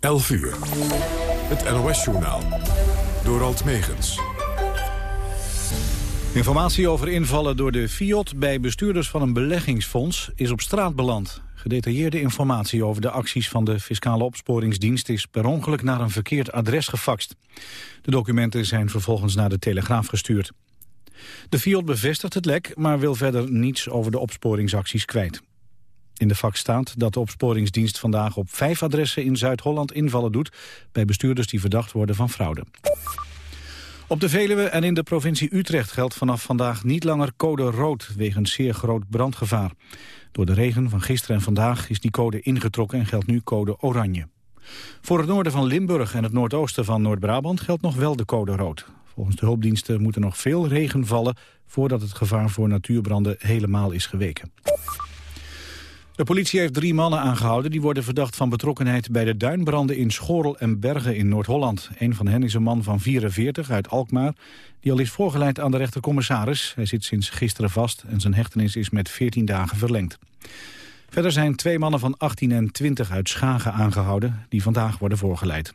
11 uur. Het NOS-journaal. Door Alt Megens. Informatie over invallen door de FIOD bij bestuurders van een beleggingsfonds is op straat beland. Gedetailleerde informatie over de acties van de Fiscale Opsporingsdienst is per ongeluk naar een verkeerd adres gefaxt. De documenten zijn vervolgens naar de Telegraaf gestuurd. De FIOD bevestigt het lek, maar wil verder niets over de opsporingsacties kwijt. In de fax staat dat de opsporingsdienst vandaag op vijf adressen in Zuid-Holland invallen doet bij bestuurders die verdacht worden van fraude. Op de Veluwe en in de provincie Utrecht geldt vanaf vandaag niet langer code rood wegens zeer groot brandgevaar. Door de regen van gisteren en vandaag is die code ingetrokken en geldt nu code oranje. Voor het noorden van Limburg en het noordoosten van Noord-Brabant geldt nog wel de code rood. Volgens de hulpdiensten moet er nog veel regen vallen voordat het gevaar voor natuurbranden helemaal is geweken. De politie heeft drie mannen aangehouden die worden verdacht van betrokkenheid bij de duinbranden in Schorel en Bergen in Noord-Holland. Een van hen is een man van 44 uit Alkmaar die al is voorgeleid aan de rechtercommissaris. Hij zit sinds gisteren vast en zijn hechtenis is met 14 dagen verlengd. Verder zijn twee mannen van 18 en 20 uit Schagen aangehouden die vandaag worden voorgeleid.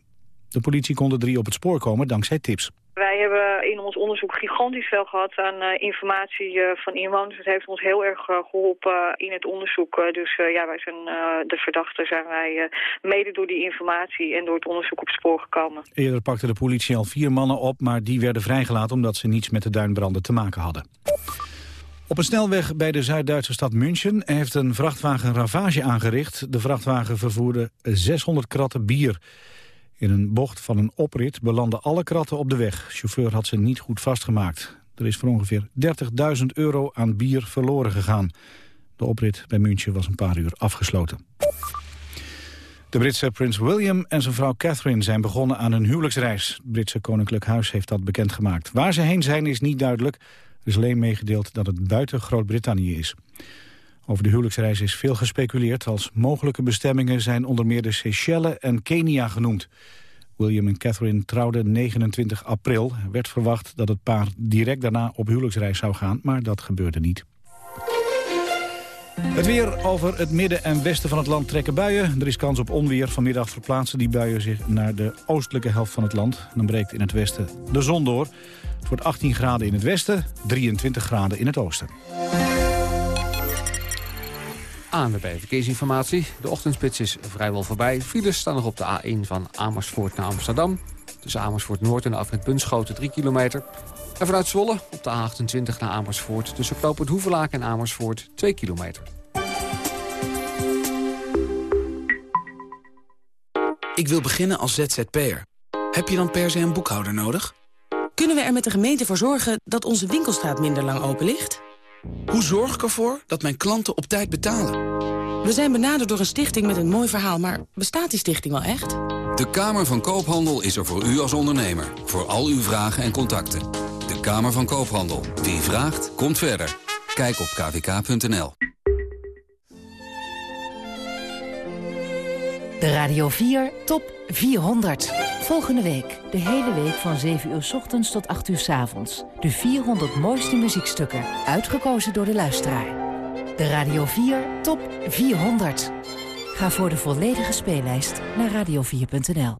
De politie kon de drie op het spoor komen dankzij tips. Wij hebben in ons onderzoek gigantisch veel gehad aan uh, informatie uh, van inwoners. Het heeft ons heel erg uh, geholpen in het onderzoek. dus ja, wij zijn de verdachten zijn wij mede door die informatie en door het onderzoek op spoor gekomen. Eerder pakte de politie al vier mannen op, maar die werden vrijgelaten omdat ze niets met de duinbranden te maken hadden. Op een snelweg bij de Zuid-Duitse stad München heeft een vrachtwagen ravage aangericht. De vrachtwagen vervoerde 600 kratten bier. In een bocht van een oprit belanden alle kratten op de weg. De chauffeur had ze niet goed vastgemaakt. Er is voor ongeveer 30.000 euro aan bier verloren gegaan. De oprit bij München was een paar uur afgesloten. De Britse prins William en zijn vrouw Catherine zijn begonnen aan hun huwelijksreis. Het Britse Koninklijk Huis heeft dat bekendgemaakt. Waar ze heen zijn is niet duidelijk. Er is alleen meegedeeld dat het buiten Groot-Brittannië is. Over de huwelijksreis is veel gespeculeerd. Als mogelijke bestemmingen zijn onder meer de Seychelles en Kenia genoemd. William en Catherine trouwden 29 april. Er werd verwacht dat het paar direct daarna op huwelijksreis zou gaan, maar dat gebeurde niet. Het weer over het midden en westen van het land trekken buien. Er is kans op onweer. Vanmiddag verplaatsen die buien zich naar de oostelijke helft van het land. Dan breekt in het westen de zon door. Het wordt 18 graden in het westen, 23 graden in het oosten. ANWB Verkeersinformatie. De ochtendspits is vrijwel voorbij. Files staan nog op de A1 van Amersfoort naar Amsterdam. Tussen Amersfoort Noord en afrit Bunschoten 3 kilometer. En vanuit Zwolle op de A28 naar Amersfoort... tussen Knoopend Hoevelaak en Amersfoort 2 kilometer. Ik wil beginnen als ZZP'er. Heb je dan per se een boekhouder nodig? Kunnen we er met de gemeente voor zorgen dat onze winkelstraat minder lang open ligt? Hoe zorg ik ervoor dat mijn klanten op tijd betalen? We zijn benaderd door een stichting met een mooi verhaal, maar bestaat die stichting wel echt? De Kamer van Koophandel is er voor u als ondernemer. Voor al uw vragen en contacten. De Kamer van Koophandel. Wie vraagt, komt verder. Kijk op kvk.nl. De Radio 4 Top 400. Volgende week, de hele week van 7 uur s ochtends tot 8 uur s avonds. De 400 mooiste muziekstukken, uitgekozen door de luisteraar. De Radio 4 Top 400. Ga voor de volledige speellijst naar radio4.nl.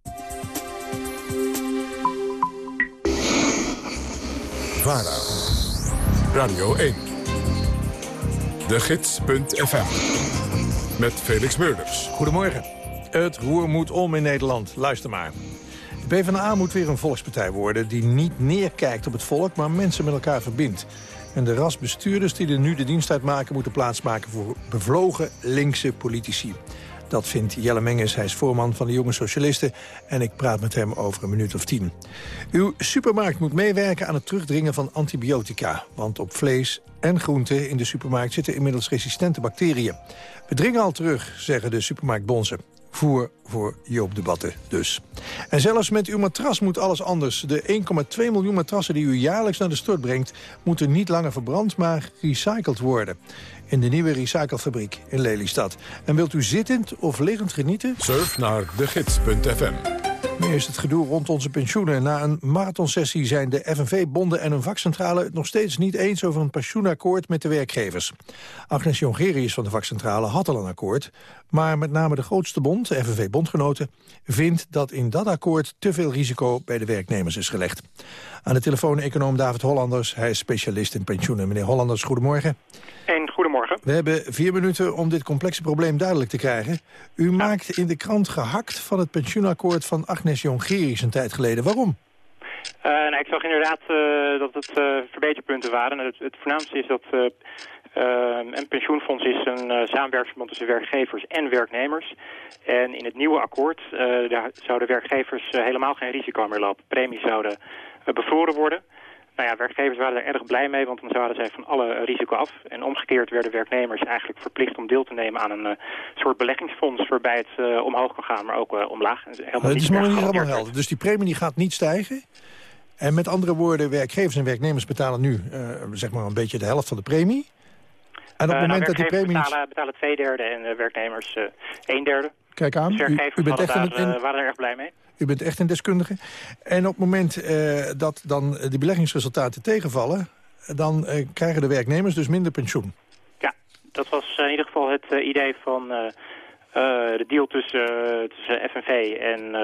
VARA. Radio 1. De Gids.fm. Met Felix Meurders. Goedemorgen. Het roer moet om in Nederland. Luister maar. De PvdA moet weer een volkspartij worden die niet neerkijkt op het volk... maar mensen met elkaar verbindt. En de rasbestuurders die er nu de dienst uitmaken... moeten plaatsmaken voor bevlogen linkse politici. Dat vindt Jelle Menges, hij is voorman van de Jonge Socialisten... en ik praat met hem over een minuut of tien. Uw supermarkt moet meewerken aan het terugdringen van antibiotica... want op vlees en groenten in de supermarkt zitten inmiddels resistente bacteriën. We dringen al terug, zeggen de supermarktbonzen voer voor Joop-debatten dus. En zelfs met uw matras moet alles anders. De 1,2 miljoen matrassen die u jaarlijks naar de stort brengt... moeten niet langer verbrand, maar gerecycled worden. In de nieuwe recyclefabriek in Lelystad. En wilt u zittend of liggend genieten? Surf naar degids.fm Is het gedoe rond onze pensioenen. Na een marathonsessie zijn de FNV-bonden en een vakcentrale... het nog steeds niet eens over een pensioenakkoord met de werkgevers. Agnes Jongerius van de vakcentrale had al een akkoord... maar met name de grootste bond, de FNV-bondgenoten... vindt dat in dat akkoord te veel risico bij de werknemers is gelegd. Aan de telefoon econoom David Hollanders. Hij is specialist in pensioenen. Meneer Hollanders, goedemorgen. En goedemorgen. We hebben vier minuten om dit complexe probleem duidelijk te krijgen. U maakt in de krant gehakt van het pensioenakkoord van Agnes Jongerius een tijd geleden. Waarom? Uh, nou, ik zag inderdaad uh, dat het uh, verbeterpunten waren. Het, het, voornaamste is dat een pensioenfonds is een samenwerkingsverband tussen werkgevers en werknemers. En in het nieuwe akkoord daar zouden werkgevers helemaal geen risico meer lopen. Premies zouden bevroren worden. Nou ja, werkgevers waren er erg blij mee, want dan zouden zij van alle risico af. En omgekeerd werden werknemers eigenlijk verplicht om deel te nemen aan een uh, soort beleggingsfonds waarbij het uh, omhoog kan gaan, maar ook uh, omlaag. Helemaal het is maar niet helemaal helder. Dus die premie die gaat niet stijgen? En met andere woorden, werkgevers en werknemers betalen nu zeg maar een beetje de helft van de premie. En op het moment nou, dat die premie... betalen, betalen twee derde en werknemers een derde. Kijk aan, dus u, u bent echt daar, een, waren er erg blij mee. U bent echt een deskundige. En op het moment uh, dat dan de beleggingsresultaten tegenvallen... dan uh, krijgen de werknemers dus minder pensioen. Ja, dat was in ieder geval het idee van de deal tussen, tussen FNV en,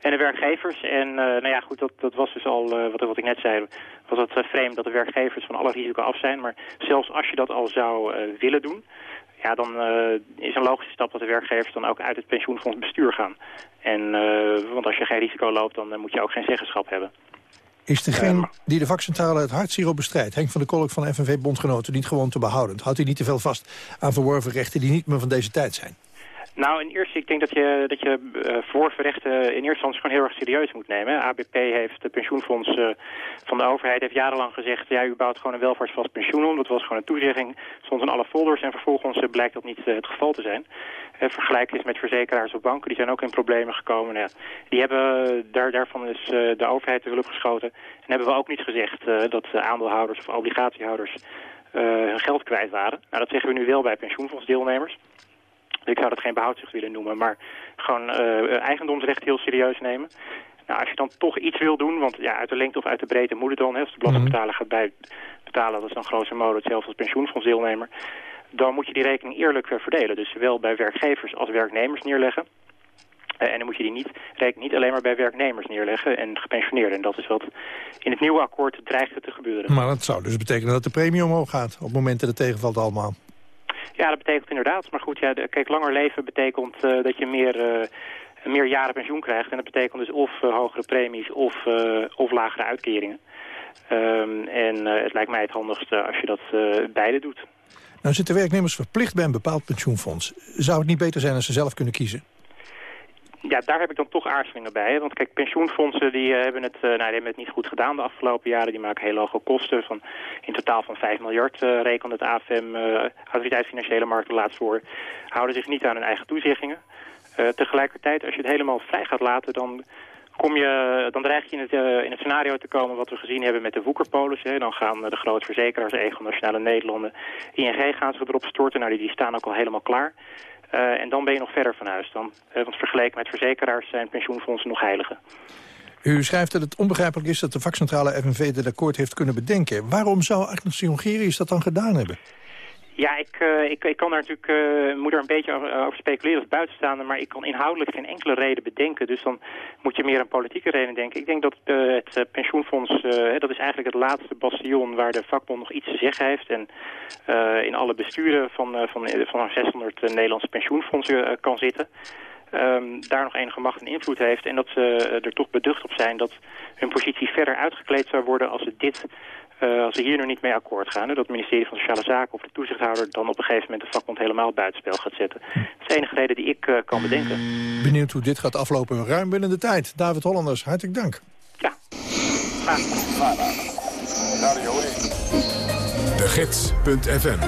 en de werkgevers. En nou ja, goed, dat, dat was dus al, wat, wat ik net zei, was het vreemd dat de werkgevers van alle risico af zijn. Maar zelfs als je dat al zou willen doen ja, dan uh, is een logische stap dat de werkgevers dan ook uit het pensioenfonds bestuur gaan. En, uh, want als je geen risico loopt, dan uh, moet je ook geen zeggenschap hebben. Is degene die de vakcentrale het hardst hierop bestrijdt... Henk van de Kolk van FNV Bondgenoten niet gewoon te behouden? Houdt hij niet te veel vast aan verworven rechten die niet meer van deze tijd zijn? Nou, in eerste, ik denk dat je, dat je uh, voorverrechten in eerste instantie gewoon heel erg serieus moet nemen. ABP heeft, de pensioenfonds uh, van de overheid, heeft jarenlang gezegd... ja, u bouwt gewoon een welvaartsvast pensioen om. Dat was gewoon een toezegging, stond in alle folders... en vervolgens uh, blijkt dat niet het geval te zijn. vergelijk eens met verzekeraars of banken, die zijn ook in problemen gekomen. Nou ja, die hebben, daar, daarvan is de overheid de hulp geschoten. En hebben we ook niet gezegd dat aandeelhouders of obligatiehouders... hun geld kwijt waren. Nou, dat zeggen we nu wel bij pensioenfondsdeelnemers. Ik zou dat geen behoudsrecht willen noemen, maar gewoon uh, eigendomsrecht heel serieus nemen. Nou, als je dan toch iets wil doen, want ja, uit de lengte of uit de breedte moet het dan. Hè, als de belastingbetaler gaat bij betalen, dat is dan grosso modo hetzelfde als pensioenfondsdeelnemer. Dan moet je die rekening eerlijk uh, verdelen. Dus zowel bij werkgevers als werknemers neerleggen. Uh, en dan moet je die niet, rekening niet alleen maar bij werknemers neerleggen en gepensioneerden. En dat is wat in het nieuwe akkoord dreigt te gebeuren. Maar dat zou dus betekenen dat de premie omhoog gaat op het moment dat het tegenvalt allemaal. Ja, dat betekent inderdaad. Maar goed, ja, kijk, langer leven betekent uh, dat je meer, uh, meer jaren pensioen krijgt. En dat betekent dus of uh, hogere premies of, of lagere uitkeringen. Um, en het lijkt mij het handigste als je dat beide doet. Nou zitten werknemers verplicht bij een bepaald pensioenfonds. Zou het niet beter zijn als ze zelf kunnen kiezen? Ja, daar heb ik dan toch aarzelingen bij. Hè? Want kijk, pensioenfondsen die, uh, hebben, het, uh, nou, die hebben het niet goed gedaan de afgelopen jaren. Die maken heel hoge kosten. Van, in totaal van 5 miljard uh, rekent het AFM, Autoriteit Financiële Markten, laatst voor. Houden zich niet aan hun eigen toezeggingen. tegelijkertijd, als je het helemaal vrij gaat laten, dan kom je, dan dreig je in het, uh, in het scenario te komen wat we gezien hebben met de woekerpolissen. Dan gaan de grote verzekeraars, Egon, Nationale Nederlanden, ING gaan zich erop storten. Nou, die, die staan ook al helemaal klaar. Uh, en dan ben je nog verder van huis. Dan, uh, want vergeleken met verzekeraars zijn pensioenfondsen nog heiligen. U schrijft dat het onbegrijpelijk is dat de vakcentrale FNV dit akkoord heeft kunnen bedenken. Waarom zou Agnes Jongerius dat dan gedaan hebben? Ja, ik, uh, ik, ik kan daar natuurlijk, uh, moet er een beetje over speculeren als buitenstaander, maar ik kan inhoudelijk geen enkele reden bedenken. Dus dan moet je meer een politieke reden denken. Ik denk dat uh, het pensioenfonds, dat is eigenlijk het laatste bastion waar de vakbond nog iets te zeggen heeft. En in alle besturen van, van, van 600 Nederlandse pensioenfondsen kan zitten. Um, daar nog enige macht en invloed heeft. En dat ze er toch beducht op zijn dat hun positie verder uitgekleed zou worden als ze dit uh, als ze hier nu niet mee akkoord gaan... dat het ministerie van Sociale Zaken of de toezichthouder... dan op een gegeven moment de vakbond helemaal buitenspel gaat zetten. Dat is de enige reden die ik uh, kan bedenken. Benieuwd hoe dit gaat aflopen ruim binnen de tijd. David Hollanders, hartelijk dank. Ja, De Gids.fm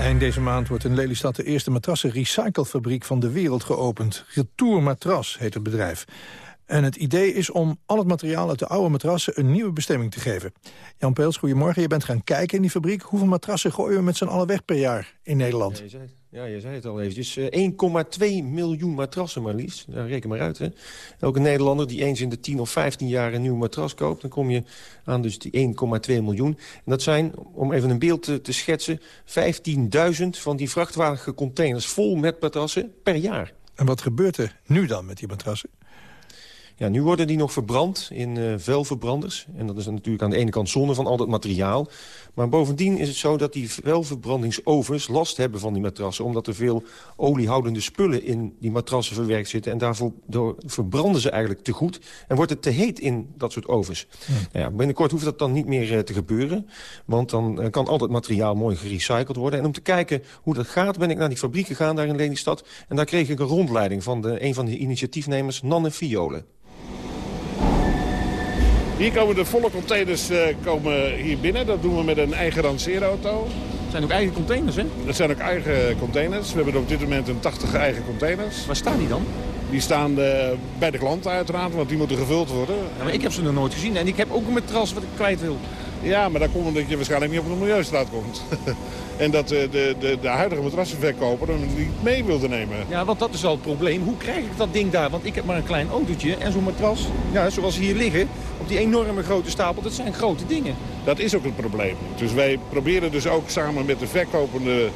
Eind deze maand wordt in Lelystad de eerste matrassen-recyclefabriek van de wereld geopend. Retour Matras heet het bedrijf. En het idee is om al het materiaal uit de oude matrassen een nieuwe bestemming te geven. Jan Peels, goedemorgen. Je bent gaan kijken in die fabriek. Hoeveel matrassen gooien we met z'n allen weg per jaar in Nederland? Ja, je zei het al eventjes. Eh, 1,2 miljoen matrassen maar liefst. Ja, reken maar uit, hè. Elke Nederlander die eens in de 10 of 15 jaar een nieuwe matras koopt... dan kom je aan dus die 1,2 miljoen. En dat zijn, om even een beeld te, te schetsen... 15.000 van die vrachtwagencontainers vol met matrassen per jaar. En wat gebeurt er nu dan met die matrassen? Ja, nu worden die nog verbrand in uh, vuilverbranders. En dat is natuurlijk aan de ene kant zonde van al dat materiaal. Maar bovendien is het zo dat die vuilverbrandingsovens last hebben van die matrassen. Omdat er veel oliehoudende spullen in die matrassen verwerkt zitten. En daarvoor door verbranden ze eigenlijk te goed. En wordt het te heet in dat soort ovens. Ja. Nou ja, binnenkort hoeft dat dan niet meer uh, te gebeuren. Want dan uh, kan al dat materiaal mooi gerecycled worden. En om te kijken hoe dat gaat ben ik naar die fabriek gegaan daar in Lelystad. En daar kreeg ik een rondleiding van de, een van de initiatiefnemers, Nanne Violen. Hier komen de volle containers uh, komen hier binnen. Dat doen we met een eigen ranceerauto. Het zijn ook eigen containers, hè? Dat zijn ook eigen containers. We hebben op dit moment een 80 eigen containers. Waar staan die dan? Die staan uh, bij de klant uiteraard, want die moeten gevuld worden. Ja, maar ik heb ze nog nooit gezien en ik heb ook een matras wat ik kwijt wil. Ja, maar daar komt omdat je waarschijnlijk niet op de milieustraat komt. en dat de, de, de, de huidige matrassenverkoper hem niet mee wilde nemen. Ja, want dat is al het probleem. Hoe krijg ik dat ding daar? Want ik heb maar een klein autootje en zo'n matras, ja, zoals hier liggen, op die enorme grote stapel, dat zijn grote dingen. Dat is ook het probleem. Dus wij proberen dus ook samen met de verkopende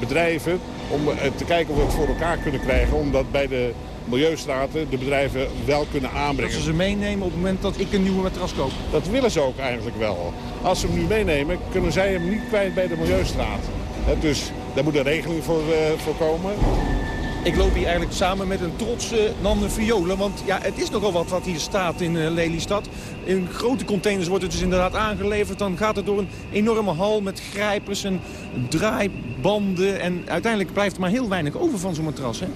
bedrijven om te kijken of we het voor elkaar kunnen krijgen. Omdat bij de milieustraten de bedrijven wel kunnen aanbrengen. Dat ze ze meenemen op het moment dat ik een nieuwe matras koop? Dat willen ze ook eigenlijk wel. Als ze hem nu meenemen, kunnen zij hem niet kwijt bij de milieustraat. Dus daar moet een regeling voor, uh, voor komen. Ik loop hier eigenlijk samen met een trotse Nanne Violen. Want ja, het is nogal wat wat hier staat in uh, Lelystad. In grote containers wordt het dus inderdaad aangeleverd. Dan gaat het door een enorme hal met grijpers en draaibanden. En uiteindelijk blijft er maar heel weinig over van zo'n matras, hè?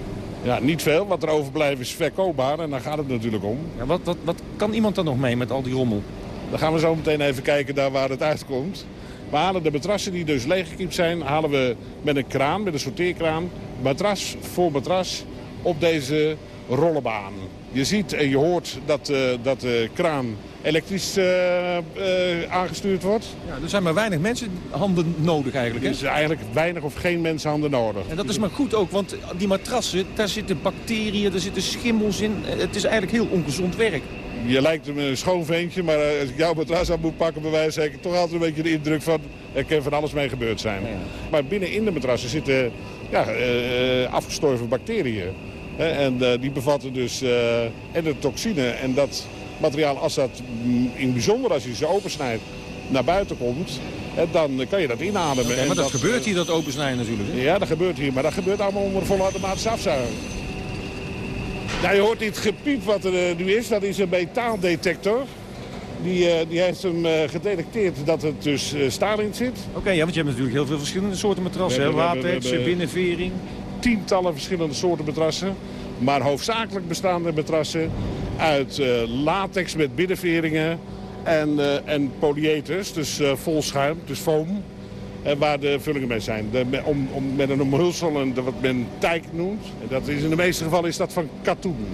Ja, niet veel. Wat er overblijft is verkoopbaar en daar gaat het natuurlijk om. Ja, wat, wat, wat kan iemand dan nog mee met al die rommel? Dan gaan we zo meteen even kijken daar waar het uitkomt. We halen de matrassen die dus leeggekiept zijn, halen we met een kraan, met een sorteerkraan, matras voor matras op deze rollenbaan. Je ziet en je hoort dat, uh, dat de kraan elektrisch uh, uh, aangestuurd wordt. Ja, er zijn maar weinig mensenhanden nodig eigenlijk. Er is eigenlijk weinig of geen mensenhanden nodig. En dat is maar goed ook, want die matrassen, daar zitten bacteriën, daar zitten schimmels in. Het is eigenlijk heel ongezond werk. Je lijkt een schoon ventje, maar als ik jouw matras aan moet pakken... bij wijze heb ik toch altijd een beetje de indruk van... er kan van alles mee gebeurd zijn. Ja. Maar binnen in de matrassen zitten ja, afgestorven bacteriën. En uh, die bevatten dus uh, en de toxine. En dat materiaal, als dat in bijzonder als je ze opensnijdt, naar buiten komt... dan kan je dat inademen. Okay, maar dat, dat, gebeurt hier, dat opensnijden natuurlijk. Hè? Ja, dat gebeurt hier. Maar dat gebeurt allemaal onder volle automatische afzuiging. Nou, je hoort dit gepiep wat er nu is. Dat is een metaaldetector. Die, die heeft hem gedetecteerd dat het dus staal in zit. Oké, okay, ja, want je hebt natuurlijk heel veel verschillende soorten matrassen. Hè? Latex, binnenvering. Tientallen verschillende soorten matrassen. Maar hoofdzakelijk bestaan de matrassen uit latex met binnenveringen en, en polyeters. Dus vol schuim, dus foam. En waar de vullingen mee zijn. De, om, om, met een omhulsel, en wat men tijk noemt. En dat is in de meeste gevallen is dat van katoen.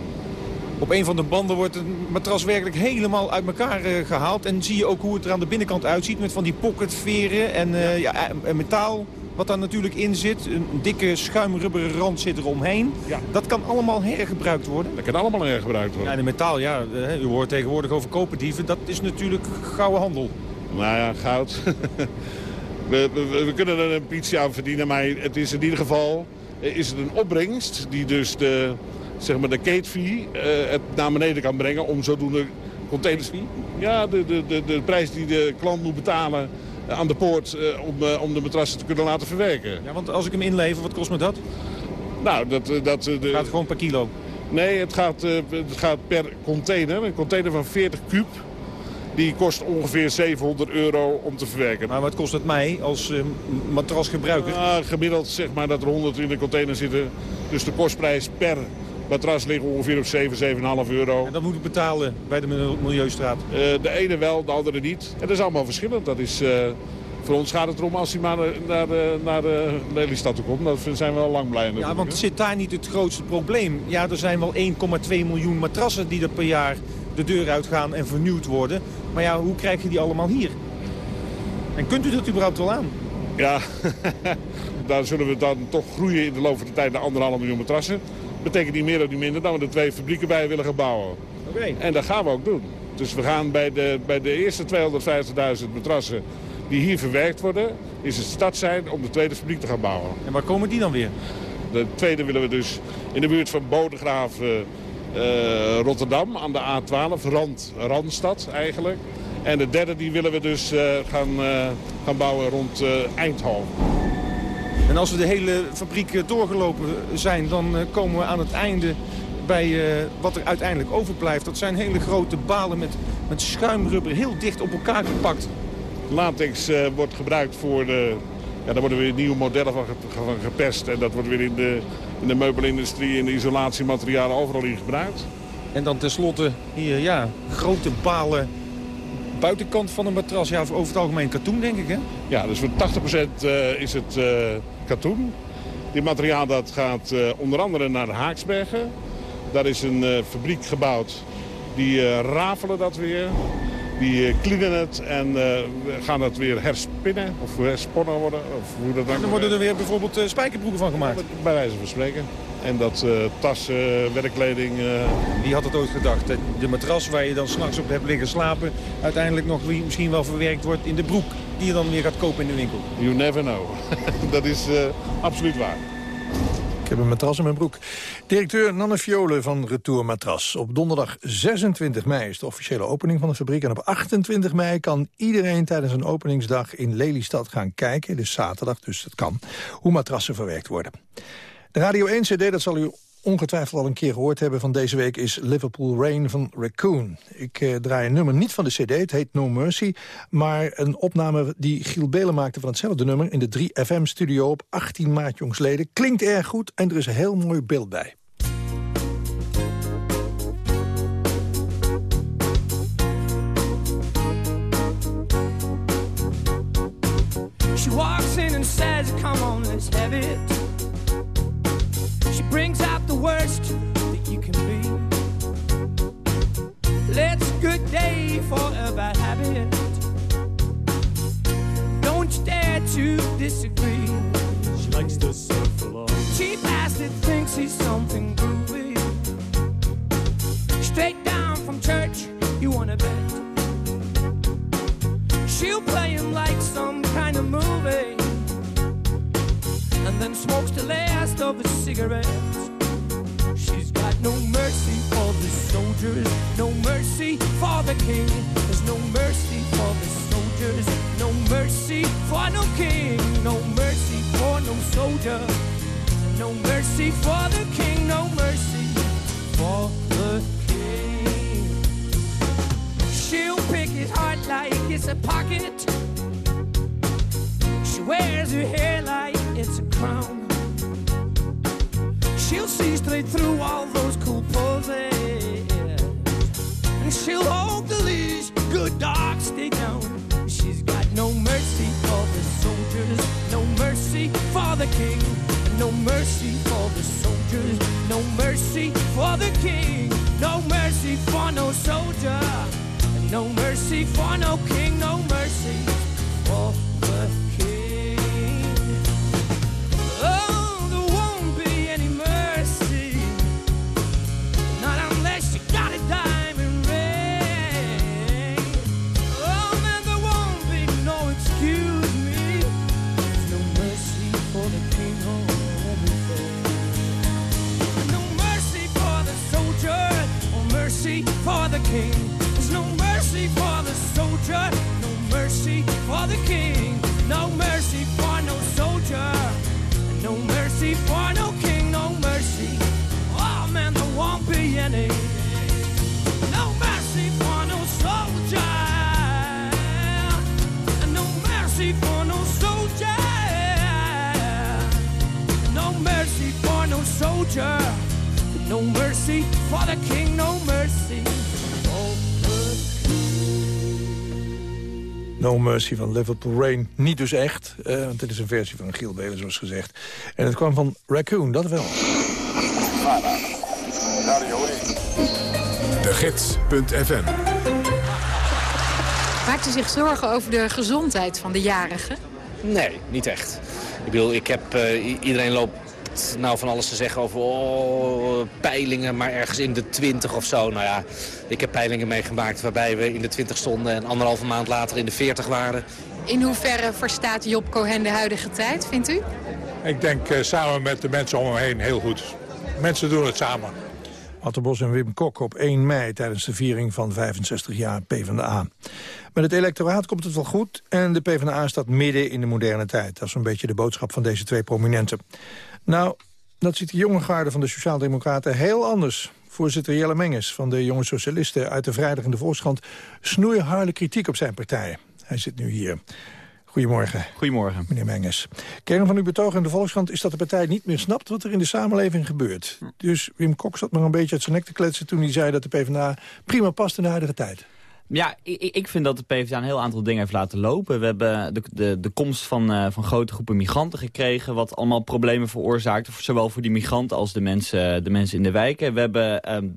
Op een van de banden wordt het matras werkelijk helemaal uit elkaar uh, gehaald. En zie je ook hoe het er aan de binnenkant uitziet met van die pocketveren en, uh, ja. ja metaal wat daar natuurlijk in zit. Een dikke schuimrubberen rand zit er omheen. Ja. Dat kan allemaal hergebruikt worden. Dat kan allemaal hergebruikt worden. Ja, de metaal, ja, u hoort tegenwoordig over koperdieven. Dat is natuurlijk gouden handel. Nou ja, goud. we, we, we, kunnen er een pietje aan verdienen, maar het is in ieder geval is het een opbrengst die dus de, zeg maar de gate fee uh, het naar beneden kan brengen om zodoende containers... Ja, de, de, de, de prijs die de klant moet betalen aan de poort uh, om, uh, om de matrassen te kunnen laten verwerken. Ja, want als ik hem inlever, wat kost me dat? Nou, dat... dat de... Gaat gewoon per kilo? Nee, het gaat, het gaat per container. Een container van 40 kub. Die kost ongeveer 700 euro om te verwerken. Maar wat kost het mij als uh, matrasgebruiker? Uh, gemiddeld zeg maar dat er 100 in de container zitten. Dus de kostprijs per matras ligt ongeveer op 7, 7,5 euro. En dat moet ik betalen bij de Milieustraat? Uh, de ene wel, de andere niet. En dat is allemaal verschillend. Dat is, uh, voor ons gaat het erom als hij maar naar de, naar de Lelystad toe komt. Dat zijn we al lang blij Ja, want zit daar niet het grootste probleem? Ja, er zijn wel 1,2 miljoen matrassen die er per jaar de deur uitgaan en vernieuwd worden. Maar ja, hoe krijg je die allemaal hier? En kunt u dat überhaupt wel aan? Ja, daar zullen we dan toch groeien in de loop van de tijd naar anderhalf miljoen matrassen. Betekent niet meer of niet minder dan we er twee fabrieken bij willen gaan bouwen. Oké. En dat gaan we ook doen. Dus we gaan bij de, bij de eerste 250.000 matrassen die hier verwerkt worden... is het stad zijn om de tweede fabriek te gaan bouwen. En waar komen die dan weer? De tweede willen we dus in de buurt van Bodegraaf uh, Rotterdam aan de A12, Rand, Randstad eigenlijk. En de derde die willen we dus uh, gaan, uh, gaan bouwen rond Eindhoven. En als we de hele fabriek doorgelopen zijn, dan komen we aan het einde bij wat er uiteindelijk overblijft. Dat zijn hele grote balen met, met schuimrubber, heel dicht op elkaar gepakt. Latex wordt gebruikt voor de... Ja, daar worden weer nieuwe modellen van, van gepest. En dat wordt weer in de, in de meubelindustrie en de isolatiematerialen overal in gebruikt. En dan tenslotte hier, ja, grote balen buitenkant van een matras. Ja, over het algemeen katoen, denk ik, hè? Ja, dus voor 80% uh, is het uh, katoen. Dit materiaal dat gaat uh, onder andere naar de Haaksbergen. Daar is een fabriek gebouwd. Die rafelen dat weer. Die cleanen het en gaan het weer herspinnen of hersponnen worden. Of hoe dat dan, en dan worden er weer bijvoorbeeld spijkerbroeken van gemaakt? Bij wijze van spreken. En dat uh, tassen, werkkleding... Uh... Wie had het ooit gedacht? De matras waar je dan s'nachts op hebt liggen slapen... uiteindelijk nog misschien wel verwerkt wordt in de broek... die je dan weer gaat kopen in de winkel. You never know. dat is uh, absoluut waar. Ik heb een matras in mijn broek. Directeur Nanne Fiole van Retour Matras. Op donderdag 26 mei is de officiële opening van de fabriek. En op 28 mei kan iedereen tijdens een openingsdag in Lelystad gaan kijken. Is zaterdag, dus dat kan. Hoe matrassen verwerkt worden. De Radio 1 CD, dat zal u ongetwijfeld al een keer gehoord hebben van deze week... is Liverpool Rain van Raccoon. Ik eh, draai een nummer niet van de cd, het heet No Mercy... maar een opname die Giel Belen maakte van hetzelfde nummer... in de 3FM-studio op 18 maart jongsleden. Klinkt erg goed en er is een heel mooi beeld bij. She walks in and says, come on, let's have it She brings out the worst that you can be. Let's good day for a bad habit. Don't you dare to disagree. She likes to surf along. Cheap bastard thinks he's something and smokes the last of his cigarettes. She's got no mercy for the soldiers, no mercy for the king. There's no mercy for the soldiers, no mercy for no king, no mercy for no soldier, no mercy for the king, no mercy for the king. She'll pick his heart like it's a pocket. She wears her hair like crown. She'll see straight through all those cool poses. And she'll hold the leash, good dog, stay down. She's got no mercy for the soldiers, no mercy for the king. No mercy for the soldiers, no mercy for the king. No mercy for no soldier, no mercy for no king, no mercy for the king. There's no mercy for the soldier, no mercy for the king. No mercy for no soldier, no mercy for no king, no mercy. Oh man, there won't be any. No mercy for no soldier, no mercy for no soldier, no mercy for no soldier, no mercy for the king, no mercy. No Mercy van Liverpool Rain. Niet dus echt, eh, want dit is een versie van Giel Belen, zoals gezegd. En het kwam van Raccoon, dat wel. De Gids.fm Maakt u zich zorgen over de gezondheid van de jarigen? Nee, niet echt. Ik bedoel, ik heb, eh, iedereen loopt nou van alles te zeggen over oh, peilingen, maar ergens in de 20 of zo. Nou ja, ik heb peilingen meegemaakt waarbij we in de 20 stonden en anderhalve maand later in de 40 waren. In hoeverre verstaat Job Cohen de huidige tijd, vindt u? Ik denk eh, samen met de mensen om hem heen heel goed. Mensen doen het samen. Atterbos en Wim Kok op 1 mei tijdens de viering van 65 jaar PvdA. Met het electoraat komt het wel goed en de PvdA staat midden in de moderne tijd. Dat is een beetje de boodschap van deze twee prominenten. Nou, dat ziet de jonge garde van de Sociaaldemocraten heel anders. Voorzitter Jelle Menges van de Jonge Socialisten uit de Vrijdag in de Volkskrant... snoeiharde kritiek op zijn partij. Hij zit nu hier. Goedemorgen. Goedemorgen. Meneer Menges. Kern van uw betoog in de Volkskrant is dat de partij niet meer snapt... wat er in de samenleving gebeurt. Dus Wim Kok zat maar een beetje uit zijn nek te kletsen... toen hij zei dat de PvdA prima past in de huidige tijd. Ja, ik, ik vind dat de PvdA een heel aantal dingen heeft laten lopen. We hebben de, de, de komst van, eh, van grote groepen migranten gekregen... wat allemaal problemen veroorzaakte, zowel voor die migranten als de mensen, de mensen in de wijken. We hebben... ehm,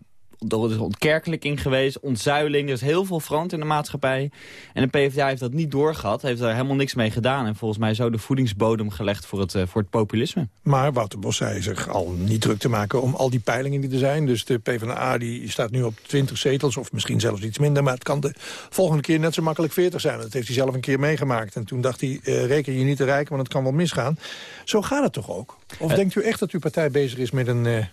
er is ontkerkelijking geweest, ontzuiling. Er is heel veel veranderd in de maatschappij. En de PvdA heeft dat niet doorgehad, heeft daar helemaal niks mee gedaan. En volgens mij zo de voedingsbodem gelegd voor het, eh, voor het populisme. Maar Wouter Bos zei zich al niet druk te maken om al die peilingen die er zijn. Dus de PvdA die staat nu op 20 zetels, of misschien zelfs iets minder. Maar het kan de volgende keer net zo makkelijk 40 zijn. Dat heeft hij zelf een keer meegemaakt. En toen dacht hij, eh, reken je niet te rijk, want het kan wel misgaan. Zo gaat het toch ook? Of Eh. denkt u echt dat uw partij bezig is met een eh,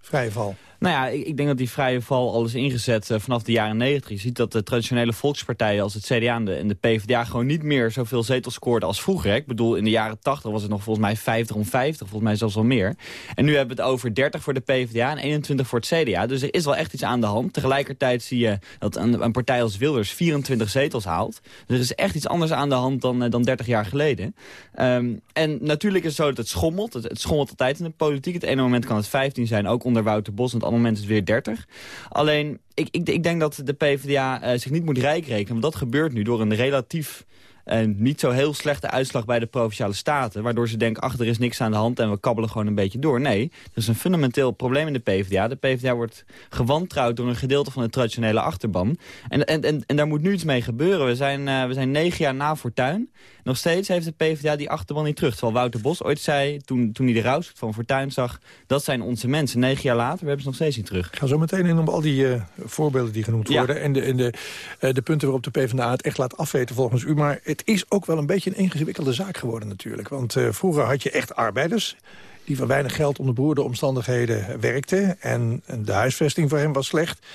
vrije val? Nou ja, ik, ik denk dat die vrije val al is ingezet eh, vanaf de jaren 90. Je ziet dat de traditionele volkspartijen als het CDA en de, PvdA... gewoon niet meer zoveel zetels scoorden als vroeger. Ik bedoel, in de jaren 80 was het nog volgens mij 50 om 50. Volgens mij zelfs wel meer. En nu hebben we het over 30 voor de PvdA en 21 voor het CDA. Dus er is wel echt iets aan de hand. Tegelijkertijd zie je dat een, partij als Wilders 24 zetels haalt. Dus er is echt iets anders aan de hand dan, eh, dan 30 jaar geleden. Ehm, en natuurlijk is het zo dat het schommelt. Het, het schommelt altijd in de politiek. Het ene moment kan het 15 zijn, ook onder Wouter Bos. Het andere moment is het weer 30. Alleen, ik, ik, ik denk dat de PvdA eh, zich niet moet rijk rekenen. Want dat gebeurt nu door een relatief... eh, niet zo heel slechte uitslag bij de Provinciale Staten. Waardoor ze denken, ach, er is niks aan de hand en we kabbelen gewoon een beetje door. Nee, er is een fundamenteel probleem in de PvdA. De PvdA wordt gewantrouwd door een gedeelte van de traditionele achterban. En, en, en, en daar moet nu iets mee gebeuren. We zijn, eh, we zijn negen jaar na Fortuyn. Nog steeds heeft de PvdA die achterban niet terug. Terwijl Wouter Bos ooit zei, toen, toen hij de rouwstoet van Fortuyn zag... dat zijn onze mensen. Negen jaar later, we hebben ze nog steeds niet terug. Ik ga zo meteen in op al die eh, voorbeelden die genoemd Ja. worden... en, de, en de, eh, de punten waarop de PvdA het echt laat afweten volgens u. Maar het is ook wel een beetje een ingewikkelde zaak geworden natuurlijk. Want eh, vroeger had je echt arbeiders die van weinig geld onder beroerde omstandigheden werkten... En, de huisvesting voor hen was slecht.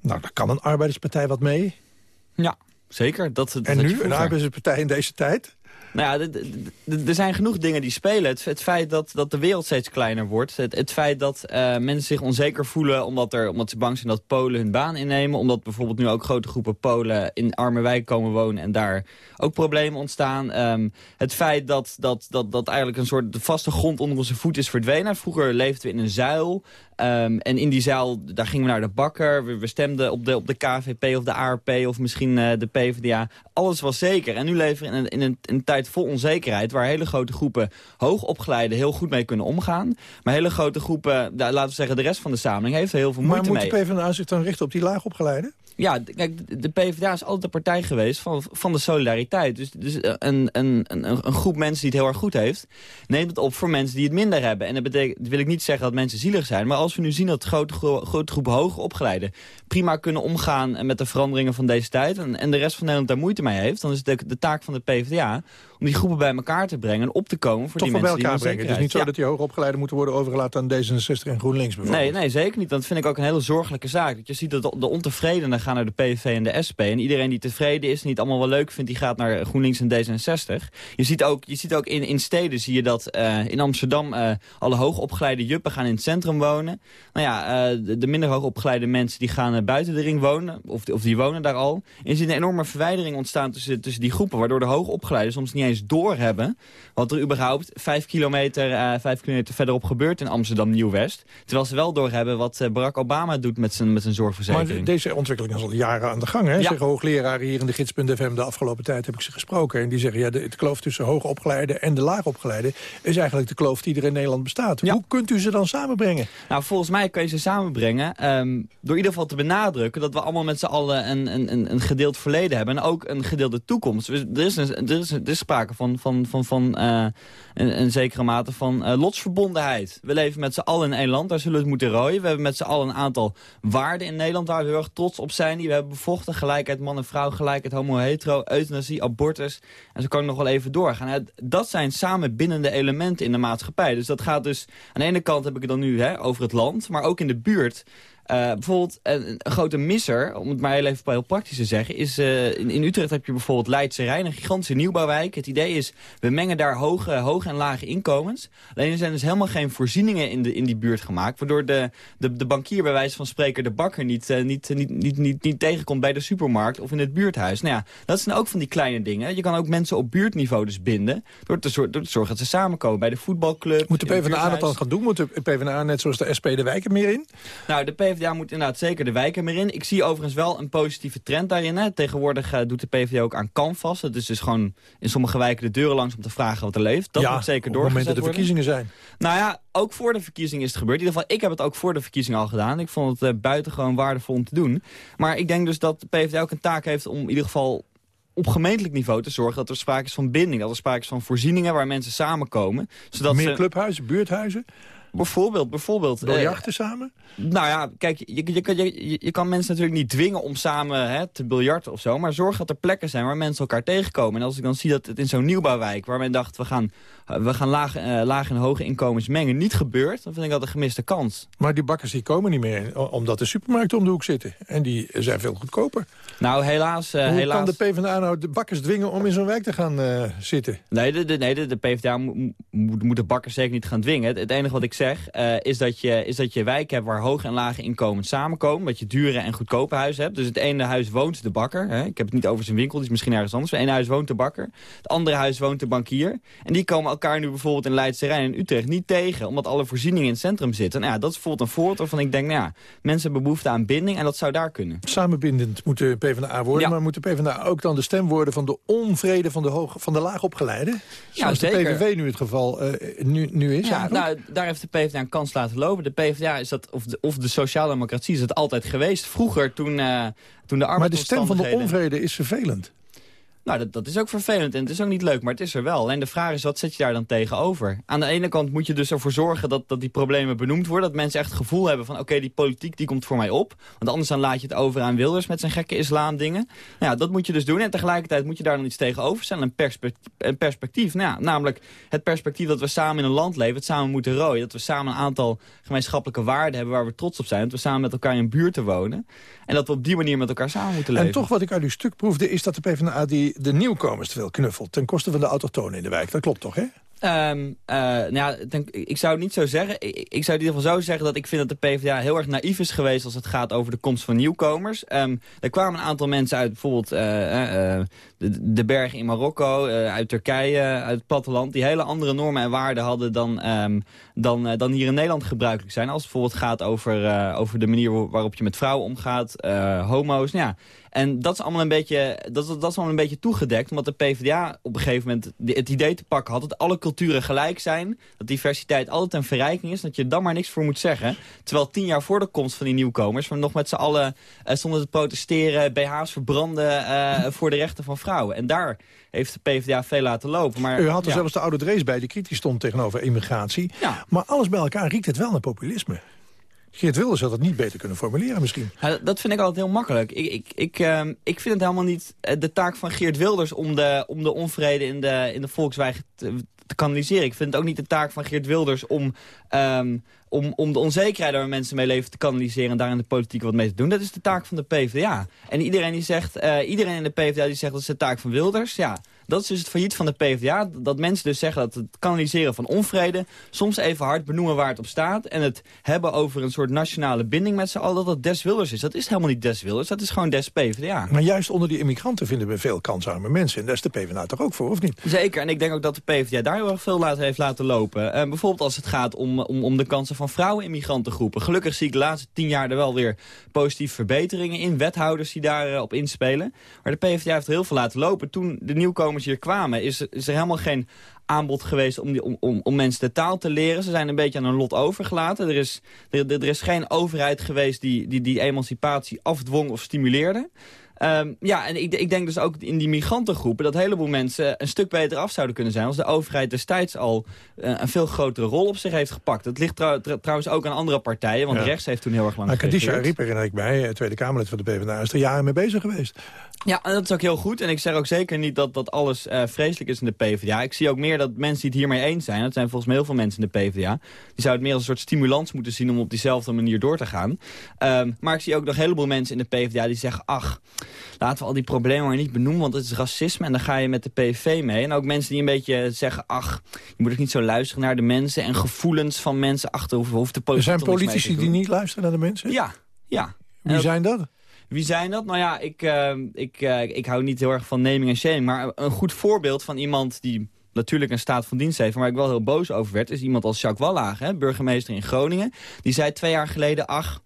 Nou, daar kan een arbeiderspartij wat mee. Ja, zeker. Dat, dat en nu, een arbeiderspartij in deze tijd? Nou ja, er zijn genoeg dingen die spelen. Het, feit dat, dat de wereld steeds kleiner wordt. Het, feit dat eh, mensen zich onzeker voelen omdat, er, omdat ze bang zijn dat Polen hun baan innemen. Omdat bijvoorbeeld nu ook grote groepen Polen in arme wijken komen wonen en daar ook problemen ontstaan. Ehm, het feit dat, dat, dat, dat eigenlijk een soort de vaste grond onder onze voet is verdwenen. Vroeger leefden we in een zuil. Ehm, en in die zuil, daar gingen we naar de bakker. We, we stemden op de, op de KVP of de ARP of misschien eh, de PvdA. Alles was zeker. En nu leven we in een, in, een, in een tijd vol onzekerheid... waar hele grote groepen hoogopgeleiden heel goed mee kunnen omgaan. Maar hele grote groepen, nou, laten we zeggen de rest van de samenleving... heeft er heel veel Maar moeite moet mee. de PvdA zich dan richten op die laagopgeleiden? Ja, kijk, de- PvdA is altijd de partij geweest van, van de solidariteit. Dus, dus eh, een, een, een, een groep mensen die het heel erg goed heeft... neemt het op voor mensen die het minder hebben. En dat betekent, wil ik niet zeggen dat mensen zielig zijn... maar als we nu zien dat grote, gro- grote groepen hoger opgeleiden... prima kunnen omgaan met de veranderingen van deze tijd... en, en de rest van Nederland daar moeite mee heeft... dan is het de, de taak van de PvdA om die groepen bij elkaar te brengen... en op te komen voor Toch die bij mensen elkaar die brengen. Het is niet zo dat die hoogopgeleiden moeten worden overgelaten aan D66 en GroenLinks bijvoorbeeld. Nee, nee, zeker niet. Dat vind ik ook een hele zorgelijke zaak. Dat je ziet dat de- de ontevredenen gaan naar de PVV en de SP. En iedereen die tevreden is niet allemaal wel leuk vindt... die gaat naar GroenLinks en D66. Je ziet ook, je ziet ook in, in steden zie je dat eh, in Amsterdam... eh, alle hoogopgeleide juppen gaan in het centrum wonen. Nou ja, eh, de, de minder hoogopgeleide mensen die gaan buiten de ring wonen. Of, die- of die wonen daar al. En je ziet een enorme verwijdering ontstaan tussen, tussen die groepen... waardoor de hoogopgeleiden soms niet eens doorhebben... wat er überhaupt vijf kilometer, eh, vijf kilometer verderop gebeurt in Amsterdam Nieuw-West. Terwijl ze wel doorhebben wat eh, Barack Obama doet met zijn, met zijn Maar zorgverzekering. de- deze ontwikkeling is al jaren aan de gang. Hè? Ja. Zeggen hoogleraren hier in de gids.fm de afgelopen tijd heb ik ze gesproken. En die zeggen, ja, de, het kloof tussen hoogopgeleide en de laagopgeleide... is eigenlijk de kloof die er in Nederland bestaat. Hoe kunt u ze dan samenbrengen? Nou, volgens mij kan je ze samenbrengen ehm, door in ieder geval te benadrukken... dat we allemaal met z'n allen een, een, een, een gedeeld verleden hebben... en ook een gedeelde toekomst. Dus Er is, een, er is, er is sprake van, van, van, van eh, een, een zekere mate van eh, lotsverbondenheid. We leven met z'n allen in één land, daar zullen we het moeten rooien. We hebben met z'n allen een aantal waarden in Nederland waar we heel erg trots op zijn. Die we hebben bevochten, gelijkheid man en vrouw, gelijkheid homo-hetero, euthanasie, abortus. En zo kan ik nog wel even doorgaan. Dat zijn samen bindende elementen in de maatschappij. Dus dat gaat dus, aan de ene kant heb ik het dan nu hè, over het land, maar ook in de buurt... Eh, bijvoorbeeld een, een grote misser, om het maar heel even heel praktisch te zeggen... is eh, in, in Utrecht heb je bijvoorbeeld Leidse Rijn, een gigantische nieuwbouwwijk. Het idee is, we mengen daar hoge, hoge en lage inkomens. Alleen er zijn dus helemaal geen voorzieningen in, de, in die buurt gemaakt... waardoor de, de, de bankier bij wijze van spreken de bakker niet, eh, niet, niet, niet, niet, niet tegenkomt... bij de supermarkt of in het buurthuis. Nou ja, dat zijn ook van die kleine dingen. Je kan ook mensen op buurtniveau dus binden... door te, door te zorgen dat ze samenkomen bij de voetbalclub. Moet de PvdA dat dan gaan doen? Moet de PvdA net zoals de SP de wijken meer in? Nou, de PvdA moet inderdaad zeker de wijken meer in. Ik zie overigens wel een positieve trend daarin. Hè. Tegenwoordig eh, doet de PvdA ook aan canvas. Dat is dus gewoon in sommige wijken de deuren langs om te vragen wat er leeft. Dat ja, moet zeker op het moment dat de worden. verkiezingen zijn. Nou ja, ook voor de verkiezingen is het gebeurd. In ieder geval, ik heb het ook voor de verkiezingen al gedaan. Ik vond het eh, buitengewoon waardevol om te doen. Maar ik denk dus dat de PvdA ook een taak heeft om in ieder geval op gemeentelijk niveau te zorgen dat er sprake is van binding. Dat er sprake is van voorzieningen waar mensen samenkomen. Zodat Meer ze, clubhuizen, buurthuizen, bijvoorbeeld, bijvoorbeeld... eh, biljarten samen? nou ja, kijk, je, je, je, je, kan mensen natuurlijk niet dwingen om samen hè, te biljarten of zo. Maar zorg dat er plekken zijn waar mensen elkaar tegenkomen. En als ik dan zie dat het in zo'n nieuwbouwwijk, waar men dacht... we gaan, eh, we gaan lage, eh, lage en hoge inkomens mengen, niet gebeurt... dan vind ik dat een gemiste kans. Maar die bakkers die komen niet meer, omdat de supermarkten om de hoek zitten. En die zijn veel goedkoper. Nou, helaas... eh, Hoe helaas... kan de PvdA nou de bakkers dwingen om in zo'n wijk te gaan eh, zitten? Nee, de, de, nee de, de PvdA moet, moet, moet de bakkers zeker niet gaan dwingen. Het, het enige wat ik zeg eh, is, dat je, is dat je wijken hebt waar hoge en lage inkomens samenkomen. Dat je dure en goedkope huizen hebt. Dus het ene huis woont de bakker. Hè. Ik heb het niet over zijn winkel, die is misschien ergens anders. Het ene huis woont de bakker. Het andere huis woont de bankier. En die komen elkaar nu bijvoorbeeld in Leidse Rijn en Utrecht niet tegen. Omdat alle voorzieningen in het centrum zitten. Nou ja, dat is bijvoorbeeld een voorbeeld waarvan ik denk, nou ja, mensen hebben behoefte aan binding. En dat zou daar kunnen. Samenbindend moet de PvdA worden, Ja. maar moet de PvdA ook dan de stem worden van de onvrede van de, hoog, van de laagopgeleiden? Zoals de zeker. PVV nu het geval eh, nu, nu is Ja, eigenlijk? nou, daar heeft de PvdA een kans laten lopen. De PvdA is dat, of de, of de sociaaldemocratie is dat altijd geweest. Vroeger, toen, eh, toen de maar de stem van de onvrede is vervelend. Nou, dat, dat is ook vervelend en het is ook niet leuk, maar het is er wel. En de vraag is, wat zet je daar dan tegenover? Aan de ene kant moet je dus ervoor zorgen dat, dat die problemen benoemd worden. Dat mensen echt het gevoel hebben van, oké, die politiek die komt voor mij op. Want anders dan laat je het over aan Wilders met zijn gekke islam dingen. Nou ja, dat moet je dus doen. En tegelijkertijd moet je daar dan iets tegenover stellen. Een, perspectief. Een perspectief. Nou ja, namelijk het perspectief dat we samen in een land leven, het samen moeten rooien. Dat we samen een aantal gemeenschappelijke waarden hebben waar we trots op zijn. Dat we samen met elkaar in een buurt te wonen. En dat we op die manier met elkaar samen moeten leven. En toch wat ik uit uw stuk proefde is dat de PvdA die de nieuwkomers te veel knuffelt. Ten koste van de autochtonen in de wijk. Dat klopt toch, hè? Eh, nou ja, ik zou het niet zo zeggen. Ik, zou in ieder geval zo zeggen dat ik vind dat de PvdA heel erg naïef is geweest als het gaat over de komst van nieuwkomers. Ehm, er kwamen een aantal mensen uit bijvoorbeeld eh, eh, de, de bergen in Marokko, uit Turkije, uit het platteland, die hele andere normen en waarden hadden dan, ehm, dan, eh, dan hier in Nederland gebruikelijk zijn. Als het bijvoorbeeld gaat over, eh, over de manier wa- waarop je met vrouwen omgaat, eh, homo's. Nou ja, en dat is allemaal een beetje, dat, dat is allemaal een beetje toegedekt. Omdat de PvdA op een gegeven moment het idee te pakken had... dat alle culturen gelijk zijn. Dat diversiteit altijd een verrijking is. Dat je dan maar niks voor moet zeggen. Terwijl tien jaar voor de komst van die nieuwkomers... nog met z'n allen eh, stonden te protesteren... BH's verbranden voor de rechten van vrouwen. En daar heeft de PvdA veel laten lopen. Maar, U had er ja. zelfs de oude Drees bij die kritisch stond tegenover immigratie. Ja. Maar alles bij elkaar riekt het wel naar populisme. Geert Wilders had het niet beter kunnen formuleren misschien. Ja, dat- vind ik altijd heel makkelijk. Ik, ik, ik, ehm, ik vind het helemaal niet eh, de taak van Geert Wilders... om de, om de onvrede in de, in de te kanaliseren. Ik vind het ook niet de taak van Geert Wilders om... ehm, om, om de onzekerheid waar mensen mee leven te kanaliseren... en daar in de politiek wat mee te doen. Dat is de taak van de PvdA. En iedereen die zegt, eh, iedereen in de PvdA die zegt dat is de taak van Wilders... ja, dat is dus het failliet van de PvdA. Dat mensen dus zeggen dat het kanaliseren van onvrede... soms even hard benoemen waar het op staat... en het hebben over een soort nationale binding met z'n allen... dat dat des Wilders is. Dat is helemaal niet des Wilders, dat is gewoon des PvdA. Maar juist onder die immigranten vinden we veel kansarme mensen. En daar is de PvdA toch ook voor, of niet? Zeker, en ik denk ook dat de PvdA daar heel erg veel laten, heeft laten lopen. Eh, bijvoorbeeld als het gaat om, om, om de kansen van vrouwen in migrantengroepen. Gelukkig zie ik de laatste tien jaar er wel weer positieve verbeteringen in. Wethouders die daarop op inspelen. Maar de PvdA heeft er heel veel laten lopen. Toen de nieuwkomers hier kwamen is, er- helemaal geen aanbod geweest om, die, om, om, om mensen de taal te leren. Ze zijn een beetje aan hun lot overgelaten. Er is, er er is geen overheid geweest die, die die emancipatie afdwong of stimuleerde. Ehm, ja, en ik, ik denk dus ook in die migrantengroepen... dat een heleboel mensen een stuk beter af zouden kunnen zijn... als de overheid destijds al eh, een veel grotere rol op zich heeft gepakt. Dat ligt trouw- tr- trouwens ook aan andere partijen... want Ja. rechts heeft toen heel erg lang Maar Kadisha. Ariep herinner ik mij, eh, Tweede Kamerlid van de PvdA... is er jaren mee bezig geweest. Ja, en dat is ook heel goed. En ik zeg ook zeker niet dat, dat alles eh, vreselijk is in de PvdA. Ik zie ook meer dat mensen die het hiermee eens zijn... dat zijn volgens mij heel veel mensen in de PvdA... die zouden het meer als een soort stimulans moeten zien... om op diezelfde manier door te gaan. Ehm, maar ik zie ook nog een heleboel mensen in de PvdA die zeggen... ach, laten we al die problemen maar niet benoemen... want het is racisme en dan ga je met de PVV mee. En ook mensen die een beetje zeggen... ach, je moet ook niet zo luisteren naar de mensen... en gevoelens van mensen achter hoeft hoeft de Er zijn politici die niet luisteren naar de mensen? Ja, ja. Wie zijn dat? wie zijn dat? Nou ja, ik, eh, ik, eh, ik hou niet heel erg van naming en shaming. Maar een goed voorbeeld van iemand die natuurlijk een staat van dienst heeft... maar waar ik wel heel boos over werd... is iemand als Jacques Wallage, hè, burgemeester in Groningen. Die zei twee jaar geleden... ach,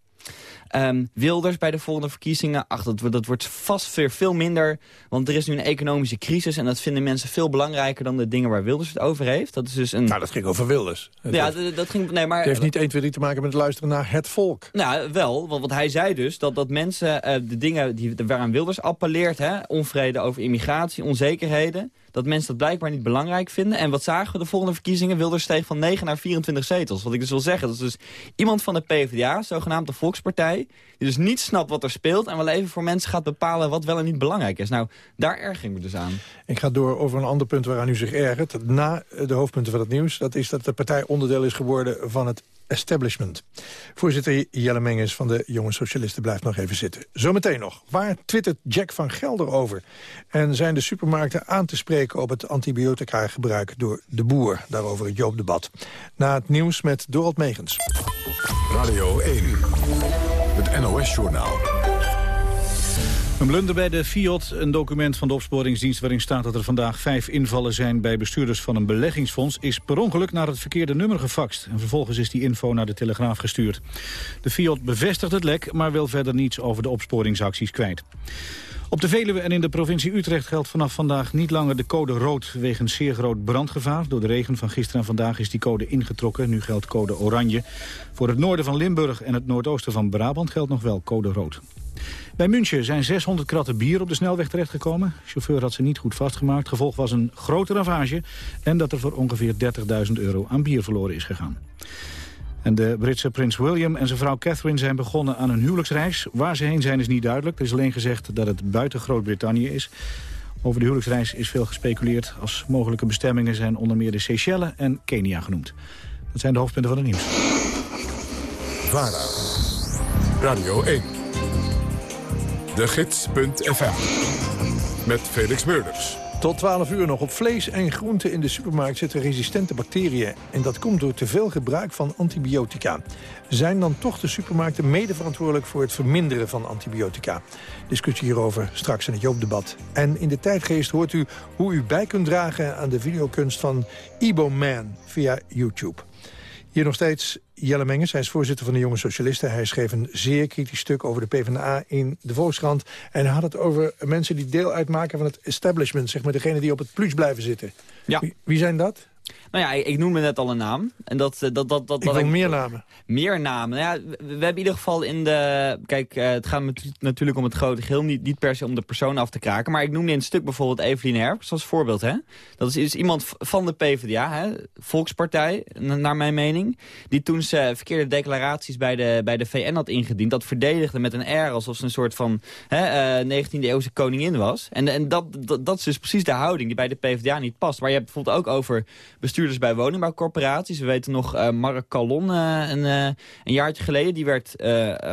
ehm, Wilders bij de volgende verkiezingen... ach, dat, wordt- dat wordt vast weer veel minder... want er is nu een economische crisis... en dat vinden mensen veel belangrijker dan de dingen waar Wilders het over heeft. Dat is dus een... Nou, dat ging over Wilders. Het ja, heeft- dat, ging... Nee, maar, het heeft niet 1, 2, 3 te maken met het luisteren naar het volk. nou, wel, want, want hij zei dus dat, dat mensen eh, de dingen die, waaraan Wilders appelleert... Hè, onvrede over immigratie, onzekerheden... dat mensen dat blijkbaar niet belangrijk vinden. En wat zagen we de volgende verkiezingen? Wilders steeg van 9 naar 24 zetels. Wat ik dus wil zeggen, dat is dus iemand van de PvdA, zogenaamd de Volkspartij... die dus niet snapt wat er speelt... en wel even voor mensen gaat bepalen wat wel en niet belangrijk is. Nou, daar erg ik me dus aan. Ik ga door over een ander punt waaraan u zich ergert. Na de hoofdpunten van het nieuws. Dat is dat de partij onderdeel is geworden van het establishment. Voorzitter Jelle Menges van de Jonge Socialisten blijft nog even zitten. Zometeen nog. Waar twittert Jack van Gelder over? En zijn de supermarkten aan te spreken op het antibiotica gebruik door de boer? Daarover het Joop-debat. Na het nieuws met Dorald Megens. Radio 1. Het NOS-journaal. Een blunder bij de Fiat, een document van de opsporingsdienst... waarin staat dat er vandaag vijf invallen zijn bij bestuurders van een beleggingsfonds... is per ongeluk naar het verkeerde nummer gefaxt. En vervolgens is die info naar de Telegraaf gestuurd. De Fiat bevestigt het lek, maar wil verder niets over de opsporingsacties kwijt. Op de Veluwe en in de provincie Utrecht geldt vanaf vandaag niet langer de code rood wegens zeer groot brandgevaar. Door de regen van gisteren en vandaag is die code ingetrokken. Nu geldt code oranje. Voor het noorden van Limburg en het noordoosten van Brabant geldt nog wel code rood. Bij München zijn 600 kratten bier op de snelweg terechtgekomen. De chauffeur had ze niet goed vastgemaakt. Gevolg was een grote ravage en dat er voor ongeveer 30.000 euro aan bier verloren is gegaan. En de Britse prins William en zijn vrouw Catherine zijn begonnen aan een huwelijksreis. Waar ze heen zijn is niet duidelijk. Er is alleen gezegd dat het buiten Groot-Brittannië is. Over de huwelijksreis is veel gespeculeerd. Als mogelijke bestemmingen zijn onder meer de Seychelles en Kenia genoemd. Dat zijn de hoofdpunten van het nieuws. VARA. Radio 1. De Gids.fm. Met Felix Meurders. Tot 12 uur nog. Op vlees en groenten in de supermarkt zitten resistente bacteriën. En dat komt door te veel gebruik van antibiotica. Zijn dan toch de supermarkten mede verantwoordelijk voor het verminderen van antibiotica? Discussie hierover straks in het Joopdebat. En in de tijdgeest hoort u hoe u bij kunt dragen aan de videokunst van Ibo Man via YouTube. Hier nog steeds Jelle Menges, hij is voorzitter van de Jonge Socialisten. Hij schreef een zeer kritisch stuk over de PvdA in de Volkskrant. En hij had het over mensen die deel uitmaken van het establishment. Zeg maar degene die op het plus blijven zitten. Ja. Wie, wie zijn dat? Nou ja, ik, noemde net al een naam. En dat, eh, dat, dat, dat, Ik dat wil meer namen. Meer namen. Nou ja, we, we hebben in ieder geval in de... Kijk, eh, het gaat natu- natuurlijk om het grote geheel. Niet, niet per se om de persoon af te kraken. Maar ik noemde in het stuk bijvoorbeeld Evelien Herfst als voorbeeld. Hè? Dat is, is iemand v- van de PvdA, hè? Volkspartij, naar mijn mening. Die toen ze verkeerde declaraties bij de, bij de VN had ingediend... dat verdedigde met een R alsof ze een soort van hè, eh, 19e eeuwse koningin was. En, en dat, dat, dat is dus precies de houding die bij de PvdA niet past. Je hebt bijvoorbeeld ook over bestuurders bij woningbouwcorporaties. We weten nog eh Mark Callon eh, een, eh, een jaartje geleden. Die werd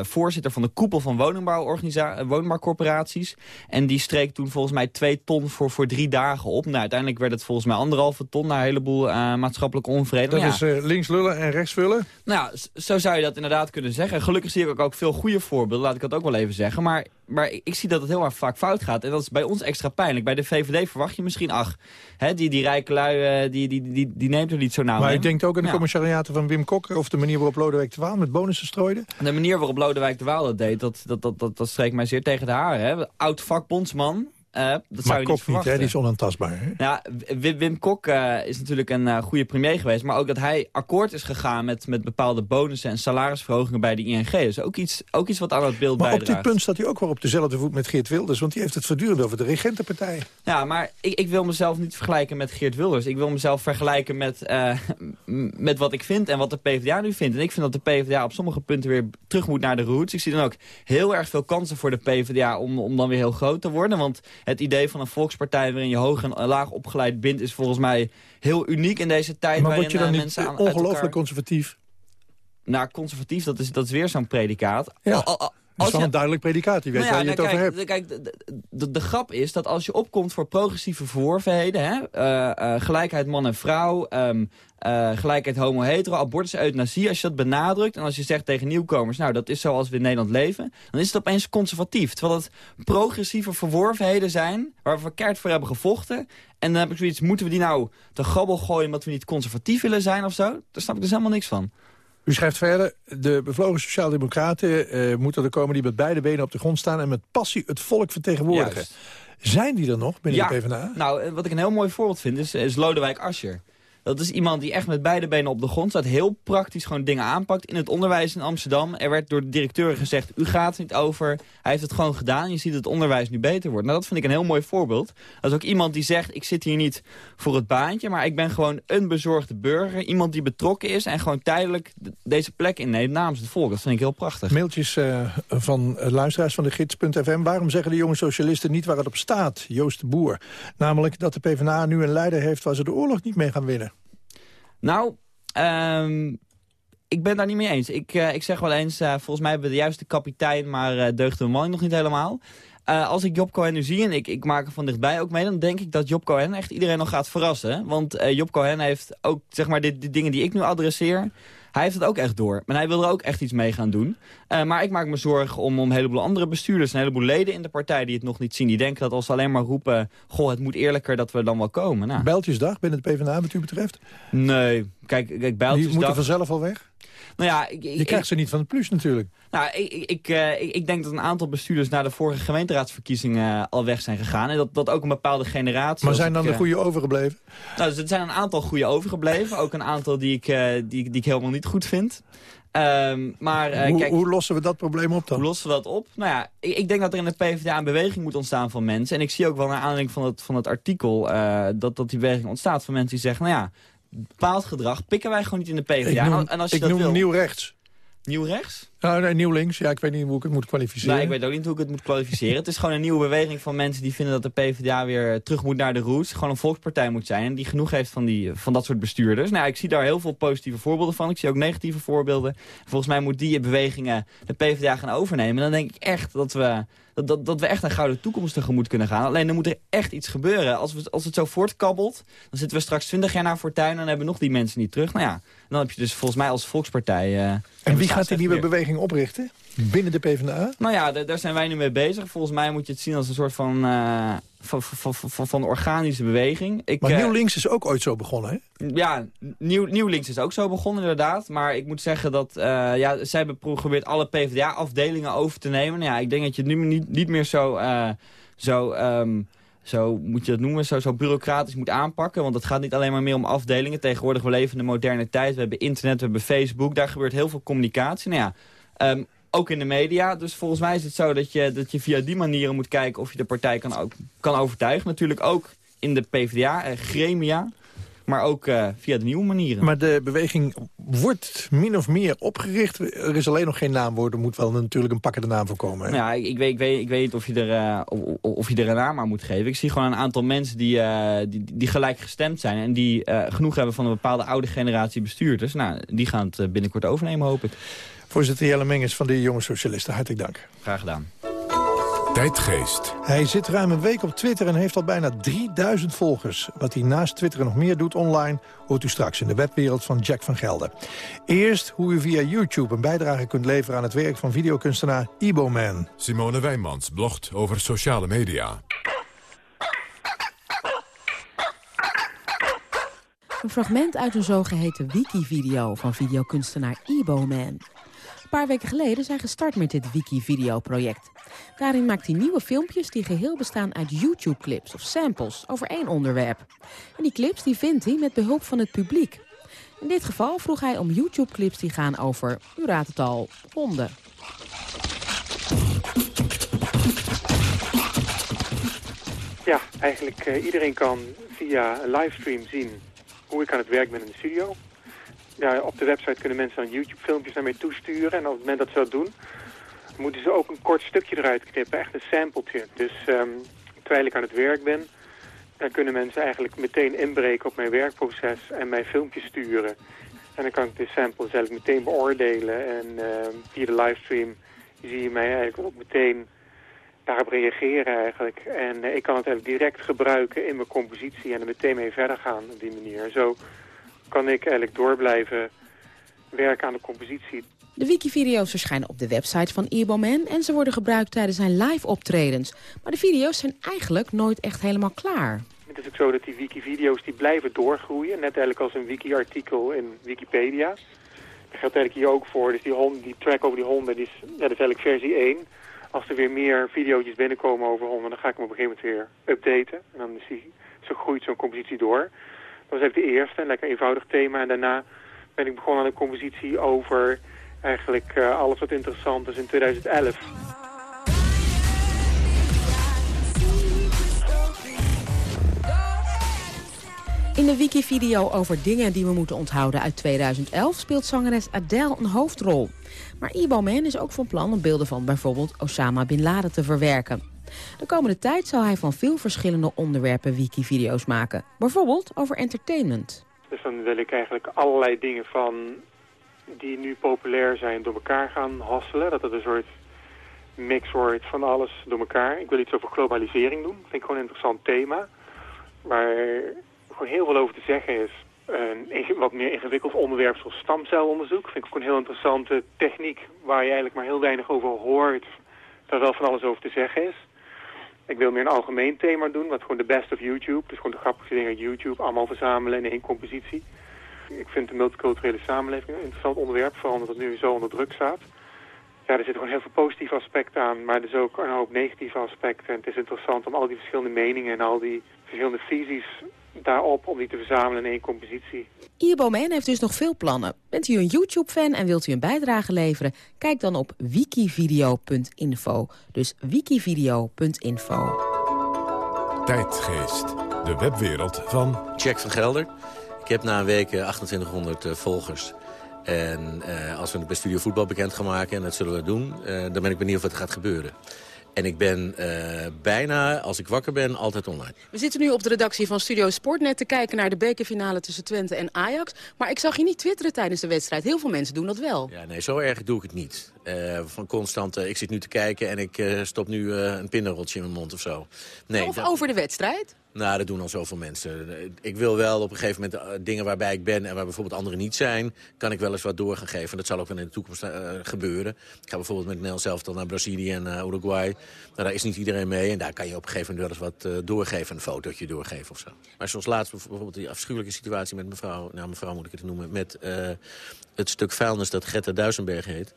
voorzitter van de koepel van woningbouwcorporaties. En die streek toen volgens mij twee ton voor, voor drie dagen op. Nou, uiteindelijk werd het volgens mij anderhalve ton... na een heleboel maatschappelijke onvrede. Dat ja, is links lullen en rechts vullen. nou ja, zo zou je dat inderdaad kunnen zeggen. Gelukkig zie ik ook, ook veel goede voorbeelden, laat ik dat ook wel even zeggen. Maar, maar ik, ik zie dat het heel erg vaak fout gaat. En dat is bij ons extra pijnlijk. Bij de VVD verwacht je misschien, ach, hè, die, die rijke lui, eh, die, die, die, die neemt er niet zo nauw maar in. ik denk ook aan de Ja. commissariaten van Wim Kok... of de manier waarop Lodewijk de Waal met bonussen strooide. De manier waarop Lodewijk de Waal dat deed, dat, dat, dat, dat, dat streek mij zeer tegen de haren. Hè. Oud vakbondsman, dat maar zou je Kok niet niet, hè? die is onaantastbaar. Hè? Ja, Wim, Wim Kok eh, is natuurlijk een eh, goede premier geweest. Maar ook dat hij akkoord is gegaan met, met bepaalde bonussen en salarisverhogingen bij de ING. Dus ook iets, ook iets wat aan het beeld Maar op bijdraagt. dit punt staat hij ook wel op dezelfde voet met Geert Wilders. Want die heeft het voortdurend over de regentenpartij. Ja, maar ik, ik wil mezelf niet vergelijken met Geert Wilders. Ik wil mezelf vergelijken met, eh, met wat ik vind en wat de PvdA nu vindt. En ik vind dat de PvdA op sommige punten weer terug moet naar de roots. Ik zie dan ook heel erg veel kansen voor de PvdA om, om dan weer heel groot te worden. Want het idee van een volkspartij waarin je hoog en laag opgeleid bindt... is volgens mij heel uniek in deze tijd. Maar waarin word je dan eh, niet ongelooflijk elkaar- conservatief? Nou, conservatief, dat is, dat is weer zo'n predicaat. Ja, Al- al- al- dat is als wel een duidelijk predicaat. Die weet nou ja, waar je het nou, over kijk, hebt. de- Kijk, de, de, de grap is dat als je opkomt voor progressieve verworvenheden... Hè, eh, eh, gelijkheid man en vrouw, ehm, eh, gelijkheid homo-hetero, abortus, euthanasie... als je dat benadrukt en als je zegt tegen nieuwkomers... nou, dat is zoals we in Nederland leven... dan is het opeens conservatief. Terwijl het progressieve verworvenheden zijn... waar we keihard voor hebben gevochten... En dan heb ik zoiets, moeten we die nou te grabbel gooien... omdat we niet conservatief willen zijn of zo? Daar snap ik dus helemaal niks van. U schrijft verder, de bevlogen sociaaldemocraten eh, moeten er komen... die met beide benen op de grond staan en met passie het volk vertegenwoordigen. Juist. Zijn die er nog binnen de PvdA? Nou, eh, wat ik een heel mooi voorbeeld vind is, is Lodewijk Asscher. Dat is iemand die echt met beide benen op de grond staat. Heel praktisch gewoon dingen aanpakt. In het onderwijs in Amsterdam. Er werd door de directeur gezegd, u gaat het niet over. Hij heeft het gewoon gedaan. Je ziet dat het onderwijs nu beter wordt. Nou, dat vind ik een heel mooi voorbeeld. Dat is ook iemand die zegt, ik zit hier niet voor het baantje. Maar ik ben gewoon een bezorgde burger. Iemand die betrokken is en gewoon tijdelijk deze plek inneemt namens het volk. Dat vind ik heel prachtig. Mailtjes eh, van luisteraars van de gids.fm. Waarom zeggen de jonge socialisten niet waar het op staat? Joost de Boer. Namelijk dat de PvdA nu een leider heeft waar ze de oorlog niet mee gaan winnen. Nou, ehm, ik ben daar niet mee eens. Ik, eh, ik zeg wel eens, eh, volgens mij hebben we de juiste kapitein, maar eh deugt de nog niet helemaal. Als ik Job Cohen nu zie, en ik, ik maak er van dichtbij ook mee... dan denk ik dat Job Cohen echt iedereen nog gaat verrassen. Want Job Cohen heeft ook, zeg maar, de, de dingen die ik nu adresseer... hij heeft het ook echt door. Maar hij wil er ook echt iets mee gaan doen. Eh, maar ik maak me zorgen om, om een heleboel andere bestuurders... een heleboel leden in de partij die het nog niet zien. Die denken dat als ze alleen maar roepen... goh, het moet eerlijker dat we dan wel komen. Nou, Bijltjesdag binnen de PvdA wat u betreft? nee, kijk, kijk Die Bijltjesdag... moeten vanzelf al weg? Nou ja, ik, ik, Je krijgt ze niet van het plus natuurlijk. Nou, ik, ik, ik, eh, ik, denk dat een aantal bestuurders na de vorige gemeenteraadsverkiezingen eh, al weg zijn gegaan. En dat, dat ook een bepaalde generatie... Maar zijn dan de eh, goede overgebleven? Nou, dus er zijn een aantal goede overgebleven. Ook een aantal die ik, die, die ik helemaal niet goed vind. Ehm, maar hoe, kijk, hoe lossen we dat probleem op dan? hoe lossen we dat op? Nou ja, ik, ik denk dat er in de PvdA een beweging moet ontstaan van mensen. En ik zie ook wel naar aanleiding van het, van het artikel... dat, dat die beweging ontstaat van mensen die zeggen... nou ja, bepaald gedrag pikken wij gewoon niet in de PvdA. ik noem, en, als je ik dat noem wil, nieuw rechts. nieuw rechts? Nou, nee, nieuw links. Ja, ik weet niet hoe ik het moet kwalificeren. Nou, ik weet ook niet hoe ik het moet kwalificeren. het is gewoon een nieuwe beweging van mensen die vinden dat de PvdA weer terug moet naar de roots. Gewoon een volkspartij moet zijn. En die genoeg heeft van, die, van dat soort bestuurders. Nou, ik zie daar heel veel positieve voorbeelden van. Ik zie ook negatieve voorbeelden. Volgens mij moet die bewegingen de PvdA gaan overnemen. En dan denk ik echt dat we, dat, dat, dat we echt een gouden toekomst tegemoet kunnen gaan. Alleen dan moet er echt iets gebeuren. Als, we, als het zo voortkabbelt, dan zitten we straks 20 jaar naar Fortuin... en dan hebben we nog die mensen niet terug. Nou ja, dan heb je dus volgens mij als volkspartij... eh, En wie gaat die nieuwe meer. Beweging oprichten? Binnen de PvdA? Nou ja, daar, zijn wij nu mee bezig. Volgens mij moet je het zien als een soort van, eh, van, van, van, van organische beweging. Ik, Maar eh, Nieuw Links is ook ooit zo begonnen, hè? Ja, nieuw, nieuw Links is ook zo begonnen inderdaad. Maar ik moet zeggen dat eh, ja, zij hebben geprobeerd alle PvdA-afdelingen over te nemen. Nou ja, ik denk dat je het nu niet, niet meer zo... zo ehm, zo moet je het noemen, zo, zo bureaucratisch moet aanpakken. Want het gaat niet alleen maar meer om afdelingen. Tegenwoordig, we leven in de moderne tijd. We hebben internet, we hebben Facebook. Daar gebeurt heel veel communicatie. Nou ja, ehm, ook in de media. Dus volgens mij is het zo dat je, dat je via die manieren moet kijken... of je de partij kan, ook, kan overtuigen. Natuurlijk ook in de PvdA, eh, gremia. Maar ook eh, via de nieuwe manieren. Maar de beweging wordt min of meer opgericht. Er is alleen nog geen naamwoord. Er moet wel natuurlijk een pakkende naam voor komen. hè? Nou ja, ik, ik, weet, ik, weet, ik weet niet of je, er, eh, of, of je er een naam aan moet geven. Ik zie gewoon een aantal mensen die, eh, die, die gelijk gestemd zijn... en die genoeg hebben van een bepaalde oude generatie bestuurders. Nou, die gaan het binnenkort overnemen, hoop ik. Voorzitter Jelle Menges van de Jonge Socialisten, hartelijk dank. Graag gedaan. Tijdgeest. Hij zit ruim een week op Twitter en heeft al bijna 3000 volgers. Wat hij naast Twitter nog meer doet online... hoort u straks in de webwereld van Jack van Gelder. Eerst hoe u via YouTube een bijdrage kunt leveren... aan het werk van videokunstenaar Iboman. Simone Wijnmans blogt over sociale media. Een fragment uit een zogeheten wiki-video van videokunstenaar Iboman. Een paar weken geleden zijn gestart met dit Wiki-video-project. Daarin maakt hij nieuwe filmpjes die geheel bestaan uit YouTube-clips of samples over één onderwerp. En die clips die vindt hij met behulp van het publiek. In dit geval vroeg hij om YouTube-clips die gaan over, u raadt het al, honden. Ja, eigenlijk uh, iedereen kan via een livestream zien hoe ik aan het werk ben in de studio. Ja, op de website kunnen mensen dan YouTube-filmpjes naar mij toesturen. En op het moment dat ze dat doen, moeten ze ook een kort stukje eruit knippen. Echt een sampletje. Dus um, terwijl ik aan het werk ben, dan kunnen mensen eigenlijk meteen inbreken op mijn werkproces en mijn filmpjes sturen. En dan kan ik de samples eigenlijk meteen beoordelen. En uh, via de livestream zie je mij eigenlijk ook meteen daarop reageren eigenlijk. En uh, ik kan het eigenlijk direct gebruiken in mijn compositie en er meteen mee verder gaan op die manier. Zo kan ik eigenlijk door blijven werken aan de compositie. De Wiki-video's verschijnen op de website van Iboman en ze worden gebruikt tijdens zijn live optredens. Maar de video's zijn eigenlijk nooit echt helemaal klaar. Het is ook zo dat die Wiki-video's die blijven doorgroeien, net eigenlijk als een Wiki-artikel in Wikipedia. Dat geldt eigenlijk hier ook voor. Dus die, hond, die track over die honden, die is, ja, dat is eigenlijk versie 1. Als er weer meer video's binnenkomen over honden, dan ga ik hem op een gegeven moment weer updaten. En dan is die, zo groeit zo'n compositie door. Dat was even de eerste, een lekker eenvoudig thema. En daarna ben ik begonnen aan een compositie over eigenlijk uh, alles wat interessant is in 2011. In de wiki-video over dingen die we moeten onthouden uit 2011... speelt zangeres Adele een hoofdrol. Maar Iboman is ook van plan om beelden van bijvoorbeeld Osama Bin Laden te verwerken. De komende tijd zal hij van veel verschillende onderwerpen wiki-video's maken. Bijvoorbeeld over entertainment. Dus dan wil ik eigenlijk allerlei dingen van die nu populair zijn door elkaar gaan hasselen. Dat het een soort mix wordt van alles door elkaar. Ik wil iets over globalisering doen. Vind ik gewoon een interessant thema. Waar gewoon heel veel over te zeggen is. Een wat meer ingewikkeld onderwerp zoals stamcelonderzoek. Vind ik ook een heel interessante techniek waar je eigenlijk maar heel weinig over hoort. Daar wel van alles over te zeggen is. Ik wil meer een algemeen thema doen, wat gewoon de best of YouTube. Dus gewoon de grappigste dingen uit YouTube allemaal verzamelen in één compositie. Ik vind de multiculturele samenleving een interessant onderwerp, vooral omdat het nu zo onder druk staat. Ja, er zitten gewoon heel veel positieve aspecten aan, maar er is ook een hoop negatieve aspecten. En het is interessant om al die verschillende meningen en al die verschillende visies daarop om die te verzamelen in één compositie. Iboman heeft dus nog veel plannen. Bent u een YouTube-fan en wilt u een bijdrage leveren? Kijk dan op wikivideo.info. Dus wikivideo.info. Tijdgeest, de webwereld van... Jack van Gelder. Ik heb na een week 2800 uh, volgers. En uh, als we het bij Studio Voetbal bekend gaan maken, en dat zullen we doen... Uh, dan ben ik benieuwd wat er gaat gebeuren. En ik ben uh, bijna, als ik wakker ben, altijd online. We zitten nu op de redactie van Studio Sportnet te kijken naar de bekerfinale tussen Twente en Ajax. Maar ik zag je niet twitteren tijdens de wedstrijd. Heel veel mensen doen dat wel. Ja, nee, zo erg doe ik het niet. Uh, van constant, uh, ik zit nu te kijken en ik stop nu een pindarotje in mijn mond of zo. Nee, of dat... over de wedstrijd? Nou, dat doen al zoveel mensen. Ik wil wel op een gegeven moment dingen waarbij ik ben... en waar bijvoorbeeld anderen niet zijn... kan ik wel eens wat door gaan geven. Dat zal ook wel in de toekomst uh, gebeuren. Ik ga bijvoorbeeld met Nel zelf dan naar Brazilië en uh, Uruguay. Nou, daar is niet iedereen mee. En daar kan je op een gegeven moment wel eens wat doorgeven. Een fotootje doorgeven of zo. Maar zoals laatst bijvoorbeeld die afschuwelijke situatie met mevrouw... nou, mevrouw moet ik het noemen... met het stuk vuilnis dat Greta Duisenberg heet...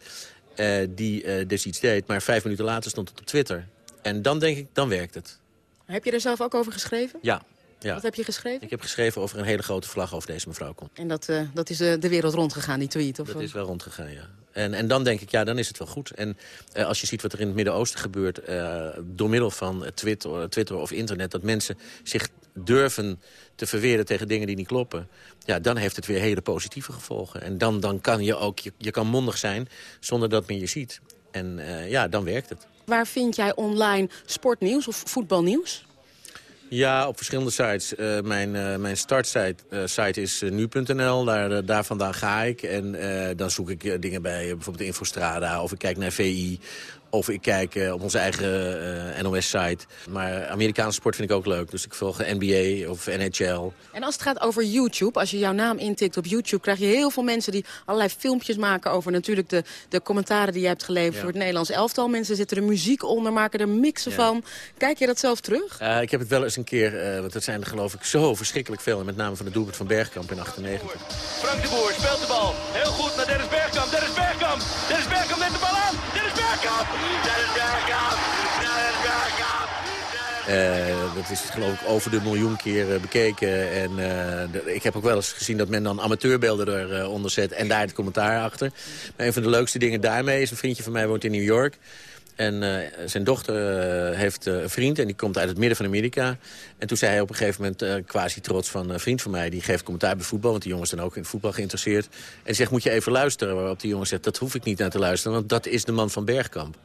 die dus iets deed, maar vijf minuten later stond het op Twitter. En dan denk ik, dan werkt het. Heb je er zelf ook over geschreven? Ja. ja. Wat heb je geschreven? Ik heb geschreven over een hele grote vlag over deze mevrouw komt. En dat, uh, dat is uh, de wereld rondgegaan, die tweet? Of dat is wel rondgegaan, ja. En, en dan denk ik, ja, dan is het wel goed. En uh, als je ziet wat er in het Midden-Oosten gebeurt... door middel van Twitter, Twitter of internet... dat mensen zich durven te verweren tegen dingen die niet kloppen... ja, dan heeft het weer hele positieve gevolgen. En dan, dan kan je ook, je, je kan mondig zijn zonder dat men je ziet. En ja, dan werkt het. Waar vind jij online sportnieuws of voetbalnieuws? Ja, op verschillende sites. Uh, mijn, uh, mijn startsite uh, site is nu.nl. Daar, daar vandaan ga ik. En dan zoek ik dingen bij bijvoorbeeld Infostrada. Of ik kijk naar VI. Of ik kijk uh, op onze eigen uh, NOS-site. Maar Amerikaanse sport vind ik ook leuk. Dus ik volg NBA of NHL. En als het gaat over YouTube, als je jouw naam intikt op YouTube... krijg je heel veel mensen die allerlei filmpjes maken... over natuurlijk de, de commentaren die je hebt geleverd ja. voor het Nederlands elftal. Mensen zetten er muziek onder, maken er mixen ja. van. Kijk je dat zelf terug? Uh, ik heb het wel eens een keer, want dat zijn er geloof ik zo verschrikkelijk veel. En met name van de doelpunt van Bergkamp in 98. Frank de Boer speelt de bal. Heel goed naar. Dennis Bergkamp Eh, dat is geloof ik over de miljoen keer eh, bekeken. En eh, ik heb ook wel eens gezien dat men dan amateurbeelden eronder zet... en daar het commentaar achter. Maar een van de leukste dingen daarmee is... een vriendje van mij woont in New York... En zijn dochter heeft een vriend en die komt uit het midden van Amerika. En toen zei hij op een gegeven moment, quasi trots van een vriend van mij... die geeft commentaar bij voetbal, want die jongens zijn ook in voetbal geïnteresseerd. En zegt, moet je even luisteren? Waarop die jongen zegt, dat hoef ik niet naar te luisteren... want dat is de man van Bergkamp.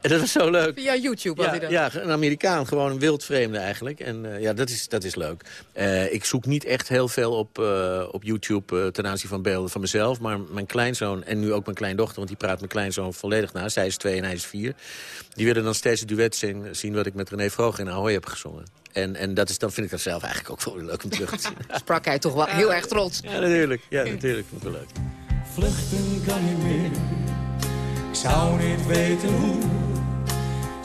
En dat was zo leuk. Via YouTube had Ja, hij dat. ja, een Amerikaan, gewoon een wildvreemde eigenlijk. En eh, ja, dat is, dat is leuk. Eh, ik zoek niet echt heel veel op, eh, op YouTube eh, ten aanzien van beelden van mezelf. Maar mijn kleinzoon en nu ook mijn kleindochter... want die praat mijn kleinzoon volledig na. Zij is twee en hij is vier. Die willen dan steeds het duet zien, zien wat ik met René Vroger in Ahoy heb gezongen. En, en dat is, dan vind ik dat zelf eigenlijk ook wel leuk om terug te zien. Sprak hij toch wel heel erg trots. Ja, natuurlijk. Ja, natuurlijk. Vond ik wel leuk. Vluchten kan niet meer, ik zou niet weten hoe.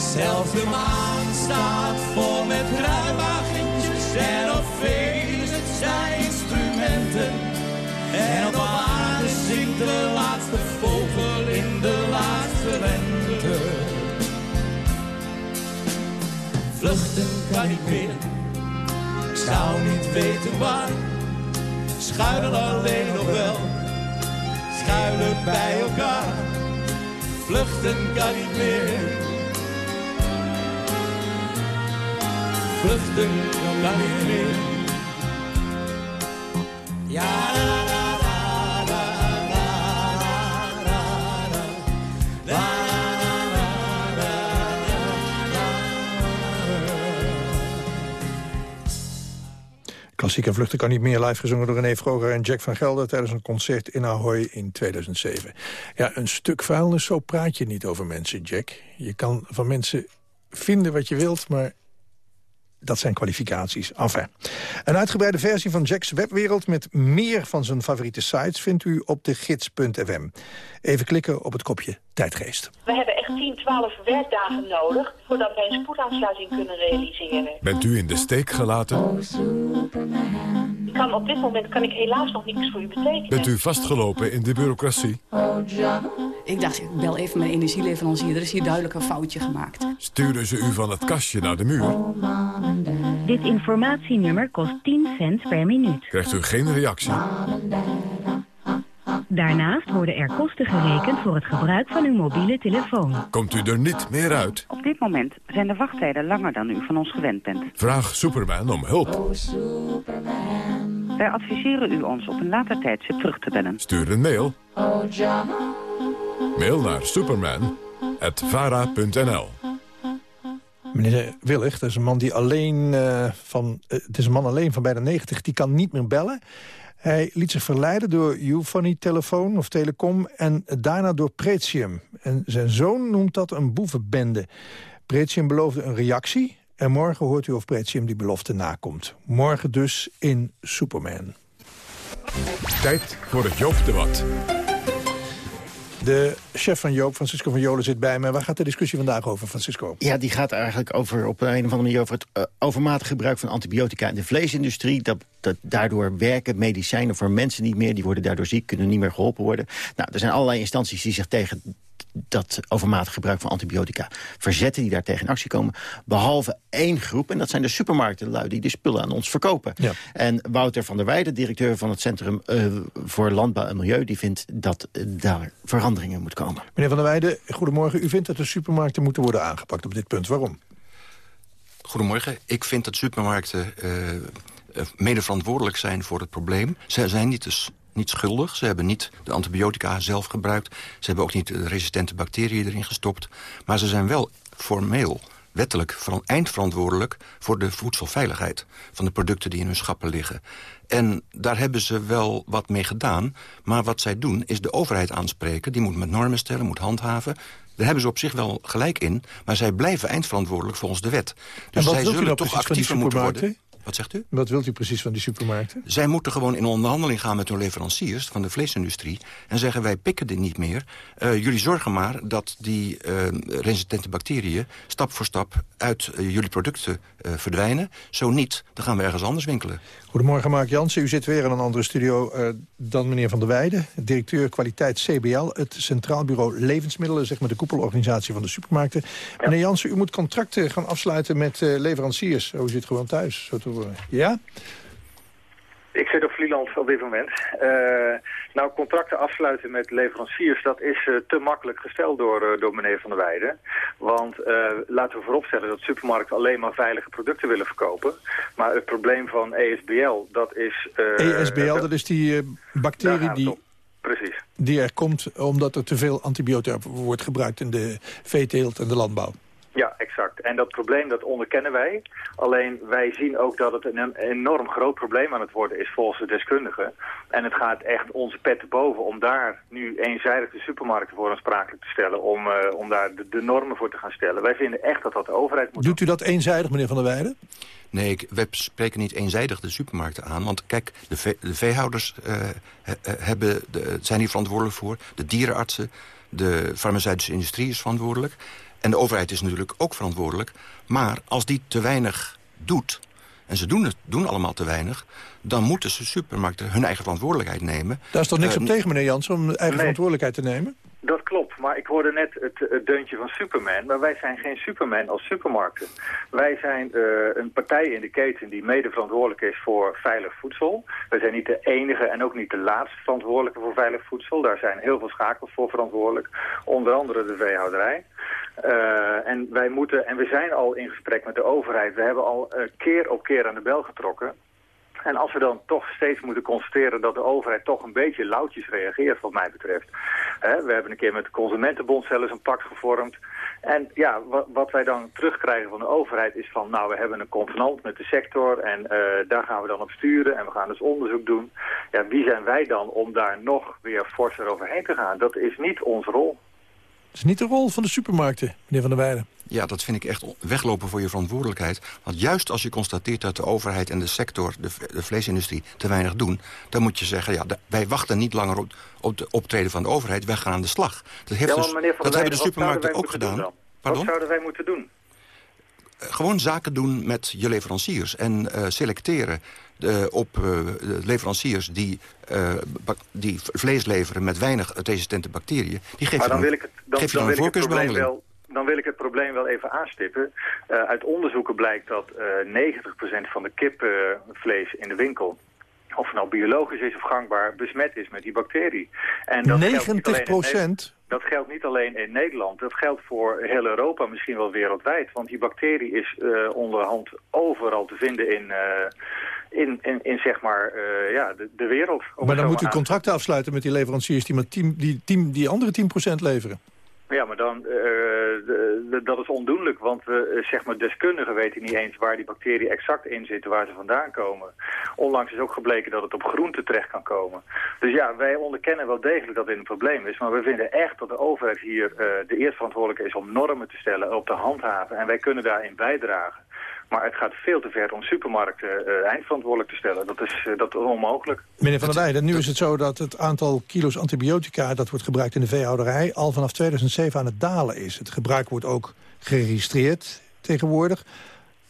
Zelfs de maan staat vol met ruimwagentjes en op Venus zijn instrumenten. En op aarde zingt de laatste vogel in de laatste lente. Vluchten kan niet meer, ik zou niet weten waar. Schuilen alleen nog wel, schuilen bij elkaar. Vluchten kan niet meer. Vluchten kan niet meer. Ja, la, la, Klassieke Vluchten kan niet meer live gezongen door René Vroger en Jack van Gelder... tijdens een concert in Ahoy in 2007. Ja, een stuk vuilnis, zo praat je niet over mensen, Jack. Je kan van mensen vinden wat je wilt, maar dat zijn kwalificaties. Enfin. Een uitgebreide versie van Jack's webwereld met meer van zijn favoriete sites... vindt u op de gids.fm. Even klikken op het kopje Tijdgeest. We hebben echt 10, 12 werkdagen nodig voordat wij een spoedaansluiting kunnen realiseren. Bent u in de steek gelaten? Ik kan op dit moment kan ik helaas nog niks voor u betekenen. Bent u vastgelopen in de bureaucratie? Ik dacht, ik bel even mijn energieleverancier. Er is hier duidelijk een foutje gemaakt. Sturen ze u van het kastje naar de muur? Dit informatienummer kost 10 cent per minuut. Krijgt u geen reactie? Daarnaast worden er kosten gerekend voor het gebruik van uw mobiele telefoon. Komt u er niet meer uit? Op dit moment zijn de wachttijden langer dan u van ons gewend bent. Vraag Superman om hulp. Wij adviseren u ons op een later tijdstip terug te bellen. Stuur een mail. Mail naar superman.vara.nl Meneer Willig, dat is een man die alleen eh, van... eh, het is een man alleen van bijna 90, die kan niet meer bellen. Hij liet zich verleiden door Euphony-telefoon of telecom... en daarna door Pretium. En zijn zoon noemt dat een boevenbende. Pretium beloofde een reactie... en morgen hoort u of Pretium die belofte nakomt. Morgen dus in Superman. Tijd voor het Joop-debat. De chef van Joop, Francisco van Jolen, zit bij me. Waar gaat de discussie vandaag over, Francisco? Ja, die gaat eigenlijk over, op een of andere manier over het uh, overmatig gebruik van antibiotica in de vleesindustrie. Dat, dat daardoor werken medicijnen voor mensen niet meer. Die worden daardoor ziek, kunnen niet meer geholpen worden. Nou, er zijn allerlei instanties die zich tegen dat overmatig gebruik van antibiotica verzetten... die daar tegen in actie komen. Behalve één groep, en dat zijn de supermarktenlui... die de spullen aan ons verkopen. Ja. En Wouter van der Weijden, directeur van het Centrum uh, voor Landbouw en Milieu... die vindt dat uh, daar veranderingen moet komen. Meneer van der Weijden, goedemorgen. U vindt dat de supermarkten moeten worden aangepakt op dit punt. Waarom? Goedemorgen. Ik vind dat supermarkten uh, mede verantwoordelijk zijn voor het probleem. Zij zijn niet dus niet schuldig. Ze hebben niet de antibiotica zelf gebruikt. Ze hebben ook niet de resistente bacteriën erin gestopt. Maar ze zijn wel formeel, wettelijk eindverantwoordelijk... voor de voedselveiligheid van de producten die in hun schappen liggen. En daar hebben ze wel wat mee gedaan. Maar wat zij doen is de overheid aanspreken. Die moet met normen stellen, moet handhaven. Daar hebben ze op zich wel gelijk in, maar zij blijven eindverantwoordelijk volgens de wet. Dus zij zullen nou toch actiever moeten worden. Wat zegt u? Wat wilt u precies van die supermarkten? Zij moeten gewoon in onderhandeling gaan met hun leveranciers van de vleesindustrie... en zeggen wij pikken dit niet meer. Eh, jullie zorgen maar dat die eh, resistente bacteriën stap voor stap uit eh, jullie producten eh, verdwijnen. Zo niet, dan gaan we ergens anders winkelen. Goedemorgen Mark Jansen. U zit weer in een andere studio eh, dan meneer Van der Weijden. Directeur kwaliteit CBL, het Centraal Bureau Levensmiddelen... zeg maar de koepelorganisatie van de supermarkten. Meneer Jansen, u moet contracten gaan afsluiten met eh, leveranciers. Oh, u zit gewoon thuis, zo te horen. Ja? Ik zit op Vlieland op dit moment. Eh, nou, contracten afsluiten met leveranciers, dat is eh, te makkelijk gesteld door, eh, door meneer Van der Weijden. Want eh, laten we vooropstellen dat supermarkten alleen maar veilige producten willen verkopen. Maar het probleem van ESBL, dat is... eh, ESBL, dat- dat is die eh, bacterie die. Precies. die er komt... omdat er te veel antibiotica wordt gebruikt in de veeteelt en de landbouw. Ja, exact. En dat probleem dat onderkennen wij. Alleen wij zien ook dat het een enorm groot probleem aan het worden is volgens de deskundigen. En het gaat echt onze pet te boven om daar nu eenzijdig de supermarkten voor aansprakelijk te stellen. Om, eh, om daar de, de normen voor te gaan stellen. Wij vinden echt dat dat de overheid moet Doet u dat eenzijdig, meneer Van der Weijden? Nee, ik, wij spreken niet eenzijdig de supermarkten aan. Want kijk, de, vee- de veehouders eh, he- he- hebben de, zijn hier verantwoordelijk voor. De dierenartsen, de farmaceutische industrie is verantwoordelijk. En de overheid is natuurlijk ook verantwoordelijk. Maar als die te weinig doet, en ze doen het doen allemaal te weinig... dan moeten de supermarkten hun eigen verantwoordelijkheid nemen. Daar is toch niks Eh, op tegen, meneer Jansen, om eigen verantwoordelijkheid te nemen? Maar ik hoorde net het, het deuntje van Superman. Maar wij zijn geen Superman als supermarkten. Wij zijn eh, een partij in de keten die mede verantwoordelijk is voor veilig voedsel. Wij zijn niet de enige en ook niet de laatste verantwoordelijke voor veilig voedsel. Daar zijn heel veel schakels voor verantwoordelijk. Onder andere de veehouderij. Eh, en wij moeten, en we zijn al in gesprek met de overheid. We hebben al eh, keer op keer aan de bel getrokken. En als we dan toch steeds moeten constateren dat de overheid toch een beetje lauwtjes reageert wat mij betreft. We hebben een keer met de Consumentenbond zelfs een pact gevormd. En ja, wat, wat wij dan terugkrijgen van de overheid is van nou we hebben een convenant met de sector en eh, daar gaan we dan op sturen en we gaan dus onderzoek doen. Ja, wie zijn wij dan om daar nog weer forser overheen te gaan? Dat is niet onze rol. Dat is niet de rol van de supermarkten, meneer Van der Weijden. Ja, dat vind ik echt weglopen voor je verantwoordelijkheid. Want juist als je constateert dat de overheid en de sector, de, vleesindustrie, te weinig doen... dan moet je zeggen, ja, wij wachten niet langer op, op de optreden van de overheid. Wij gaan aan de slag. Dat, heeft ja, dus- dat hebben de supermarkten ook doen gedaan. dan? Pardon? Wat zouden wij moeten doen? Gewoon zaken doen met je leveranciers en eh, selecteren eh, op eh, leveranciers die, eh, die vlees leveren met weinig resistente bacteriën. Die geef maar je dan dan, wil ik het, dan, geef je dan dan een wil ik het probleem wel, dan wil ik het probleem wel even aanstippen. Eh, uit onderzoeken blijkt dat eh 90% van de kipvlees in de winkel of het nou biologisch is of gangbaar, besmet is met die bacterie. En dat geldt niet alleen in 90 procent? Dat geldt niet alleen in Nederland, dat geldt voor heel Europa, misschien wel wereldwijd. Want die bacterie is eh, onderhand overal te vinden in, eh, in, in, in zeg maar, eh, ja, de, de wereld. Maar dan moet u contracten afsluiten met die leveranciers... die, maar 10 die, 10 die andere 10% leveren. Ja, maar dan, de- dat is ondoenlijk, want eh, zeg maar, deskundigen weten niet eens waar die bacteriën exact in zitten, waar ze vandaan komen. Onlangs is ook gebleken dat het op groenten terecht kan komen. Dus ja, wij onderkennen wel degelijk dat dit een probleem is, maar we vinden echt dat de overheid hier eh, de eerste verantwoordelijke is om normen te stellen, op te handhaven. En wij kunnen daarin bijdragen. Maar het gaat veel te ver om supermarkten eh, eindverantwoordelijk te stellen. Dat is, eh, dat is onmogelijk. Meneer Van der Weijden, nu is het zo dat het aantal kilo's antibiotica... dat wordt gebruikt in de veehouderij al vanaf 2007 aan het dalen is. Het gebruik wordt ook geregistreerd tegenwoordig.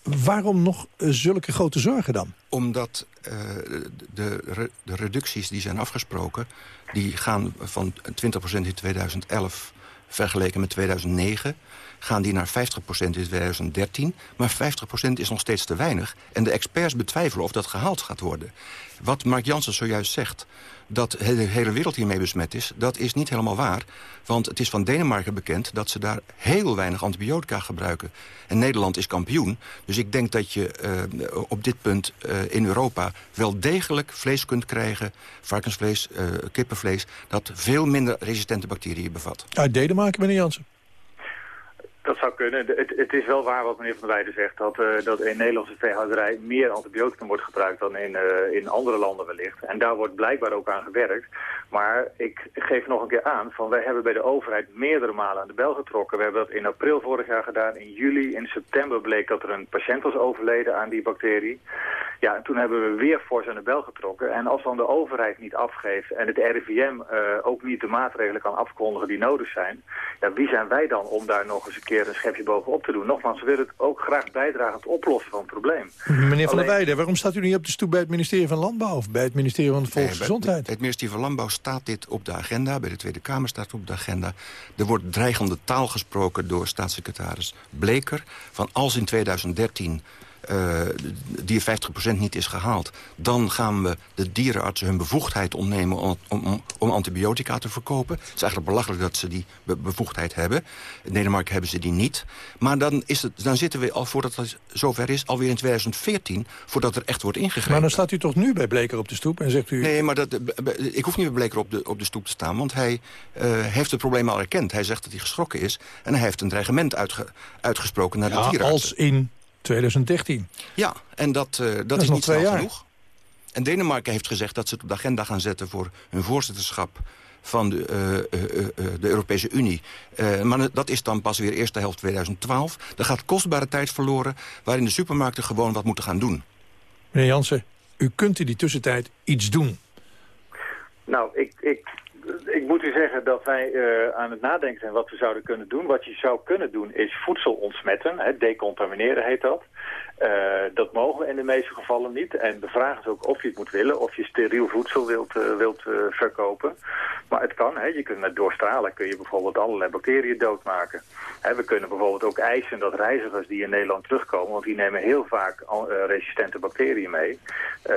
Waarom nog eh, zulke grote zorgen dan? Omdat eh, de, re- de reducties die zijn afgesproken... die gaan van 20% in 2011 vergeleken met 2009... gaan die naar 50% in 2013. Maar 50% is nog steeds te weinig. En de experts betwijfelen of dat gehaald gaat worden. Wat Mark Jansen zojuist zegt dat de hele wereld hiermee besmet is... dat is niet helemaal waar. Want het is van Denemarken bekend dat ze daar heel weinig antibiotica gebruiken. En Nederland is kampioen. Dus ik denk dat je eh, op dit punt eh, in Europa wel degelijk vlees kunt krijgen... varkensvlees, eh, kippenvlees, dat veel minder resistente bacteriën bevat. Uit Denemarken, meneer Jansen. Dat zou kunnen. Het, is wel waar wat meneer Van der Weijden zegt, dat, eh, dat in Nederlandse veehouderij meer antibioticum wordt gebruikt dan in, eh, in andere landen wellicht. En daar wordt blijkbaar ook aan gewerkt. Maar ik geef nog een keer aan, van wij hebben bij de overheid meerdere malen aan de bel getrokken. We hebben dat in april vorig jaar gedaan. In juli, in september bleek dat er een patiënt was overleden aan die bacterie. Ja, en toen hebben we weer fors aan de bel getrokken. En als dan de overheid niet afgeeft en het RIVM eh, ook niet de maatregelen kan afkondigen die nodig zijn, ja, wie zijn wij dan om daar nog eens een keer een schepje bovenop te doen? Nogmaals, we willen het ook graag bijdragen aan het oplossen van het probleem. Meneer Van der Weijden, waarom staat u niet op de stoep bij het ministerie van Landbouw... of bij het ministerie van Volksgezondheid? Bij het ministerie van Landbouw staat dit op de agenda. Bij de Tweede Kamer staat het op de agenda. Er wordt dreigende taal gesproken door staatssecretaris Bleker... van als in 2013 eh, die 50% niet is gehaald... dan gaan we de dierenartsen hun bevoegdheid ontnemen om, om, om antibiotica te verkopen. Het is eigenlijk belachelijk dat ze die be- bevoegdheid hebben. In Denemarken hebben ze die niet. Maar dan, is het, dan zitten we al, voordat het zover is, alweer in 2014... voordat er echt wordt ingegrepen. Maar dan staat u toch nu bij Bleker op de stoep en zegt u... Nee, maar dat, ik hoef niet bij Bleker op de, op de stoep te staan... want hij eh, heeft het probleem al erkend. Hij zegt dat hij geschrokken is... en hij heeft een dreigement uitge- uitgesproken naar de dierenartsen. als in 2013. Ja, en dat, eh, dat, is niet snel jaar. genoeg. En Denemarken heeft gezegd dat ze het op de agenda gaan zetten... voor hun voorzitterschap van de, eh, eh, de Europese Unie. Eh, maar dat is dan pas weer eerste helft 2012. Er gaat kostbare tijd verloren... waarin de supermarkten gewoon wat moeten gaan doen. Meneer Jansen, u kunt in die tussentijd iets doen. Nou, ik, ik, ik moet u zeggen dat wij eh, aan het nadenken zijn wat we zouden kunnen doen. Wat je zou kunnen doen is voedsel ontsmetten. Hè, decontamineren heet dat. Eh, dat mogen we in de meeste gevallen niet. En de vraag is ook of je het moet willen, of je steriel voedsel wilt, eh, wilt eh, verkopen. Maar het kan, hè. je kunt met doorstralen kun je bijvoorbeeld allerlei bacteriën doodmaken. Hè, we kunnen bijvoorbeeld ook eisen dat reizigers die in Nederland terugkomen, want die nemen heel vaak resistente bacteriën mee,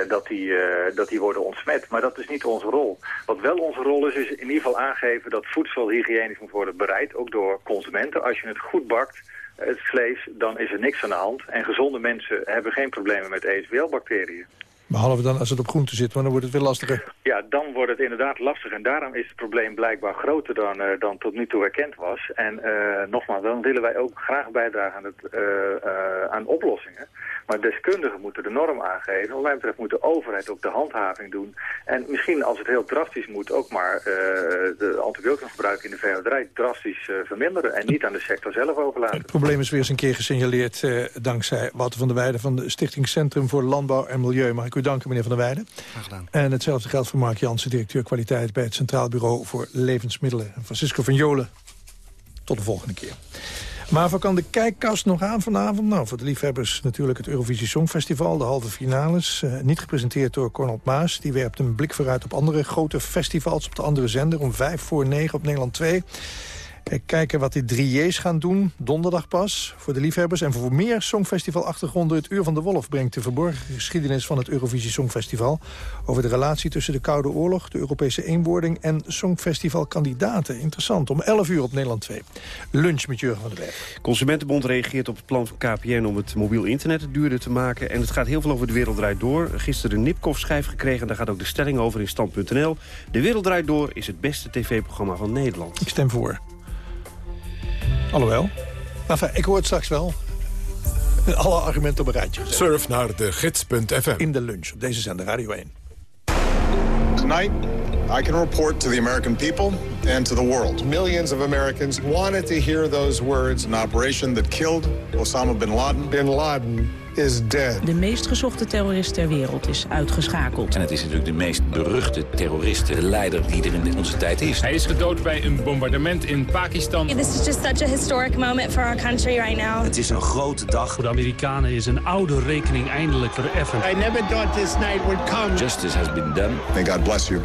dat, die, dat die worden ontsmet. Maar dat is niet onze rol. Wat wel onze rol is, is in ieder geval aangeven dat voedsel hygiënisch moet worden bereid, ook door consumenten. Als je het goed bakt, het vlees, dan is er niks aan de hand. En gezonde mensen hebben geen problemen met ESBL-bacteriën. Behalve dan als het op groente zit, maar dan wordt het weer lastiger. Ja, dan wordt het inderdaad lastig. En daarom is het probleem blijkbaar groter dan, eh, dan tot nu toe erkend was. En eh, nogmaals, dan willen wij ook graag bijdragen aan, het, eh, aan oplossingen. Maar deskundigen moeten de norm aangeven. Wat mij betreft moet de overheid ook de handhaving doen. En misschien als het heel drastisch moet, ook maar de antibioticumgebruik in de veehouderij drastisch verminderen. En niet aan de sector zelf overlaten. Het probleem is weer eens een keer gesignaleerd... Dankzij Wouter van der Weijden van de Stichting Centrum voor Landbouw en Milieu. Mag ik u danken, meneer van der Weijden. Graag gedaan. En hetzelfde geldt voor Mark Jansen, directeur kwaliteit... bij het Centraal Bureau voor Levensmiddelen. En Francisco van Jolen, tot de volgende keer. Maar voor kan de kijkkast nog aan vanavond? Nou, voor de liefhebbers natuurlijk het Eurovisie Songfestival, de halve finales. Eh, niet gepresenteerd door Cornel Maas. Die werpt een blik vooruit op andere grote festivals op de andere zender... om vijf voor negen op Nederland 2. Kijken wat die drieërs gaan doen, donderdag pas, voor de liefhebbers. En voor meer Songfestival-achtergronden, het Uur van de Wolf... brengt de verborgen geschiedenis van het Eurovisie Songfestival... over de relatie tussen de Koude Oorlog, de Europese eenwording... en Songfestivalkandidaten. Interessant, om 11 uur op Nederland 2. Lunch met Jurgen van der Berg. Consumentenbond reageert op het plan van KPN om het mobiel internet duurder te maken. En het gaat heel veel over de wereld draait door. Gisteren een Nipkoff-schijf gekregen, daar gaat ook de stelling over in stand.nl. De wereld draait door is het beste tv-programma van Nederland. Ik stem voor. Alhoewel. Enfin, ik hoor het straks wel. Alle argumenten op een rijtje gezet. Surf naar de gids.fm. In de lunch op deze zender Radio 1. Tonight, I can report to the American people and to the world. Millions of Americans wanted to hear those words. An operation that killed Osama bin Laden. Bin Laden is dead. De meest gezochte terrorist ter wereld is uitgeschakeld. En het is natuurlijk de meest beruchte terrorist, de leider die er in onze tijd is. Hij is gedood bij een bombardement in Pakistan. This is just such a historic moment for our country right now. Het is een grote dag. Voor de Amerikanen is een oude rekening eindelijk vereffend. I never thought this night would come. Justice has been done. May God bless you.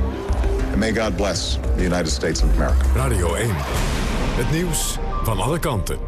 And may God bless the United States of America. Radio 1. Het nieuws van alle kanten.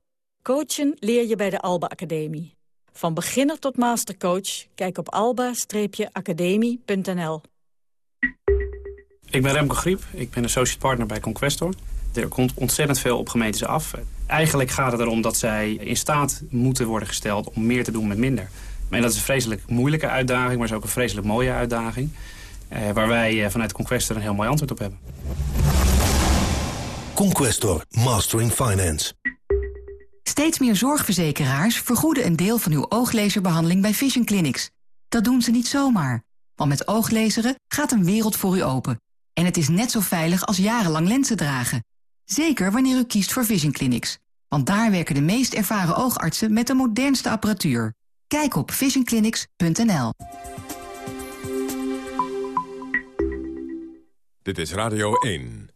Coachen leer je bij de Alba Academie. Van beginner tot mastercoach, kijk op alba-academie.nl. Ik ben Remco Griep, ik ben associate partner bij Conquestor. Er komt ontzettend veel op gemeentes af. Eigenlijk gaat het erom dat zij in staat moeten worden gesteld om meer te doen met minder. Maar dat is een vreselijk moeilijke uitdaging, maar is ook een vreselijk mooie uitdaging. Eh, waar wij eh, vanuit Conquestor een heel mooi antwoord op hebben. Conquestor, Mastering Finance. Steeds meer zorgverzekeraars vergoeden een deel van uw ooglezerbehandeling bij Vision Clinics. Dat doen ze niet zomaar, want met ooglezeren gaat een wereld voor u open. En het is net zo veilig als jarenlang lenzen dragen. Zeker wanneer u kiest voor Vision Clinics. Want daar werken de meest ervaren oogartsen met de modernste apparatuur. Kijk op visionclinics.nl. Dit is Radio 1.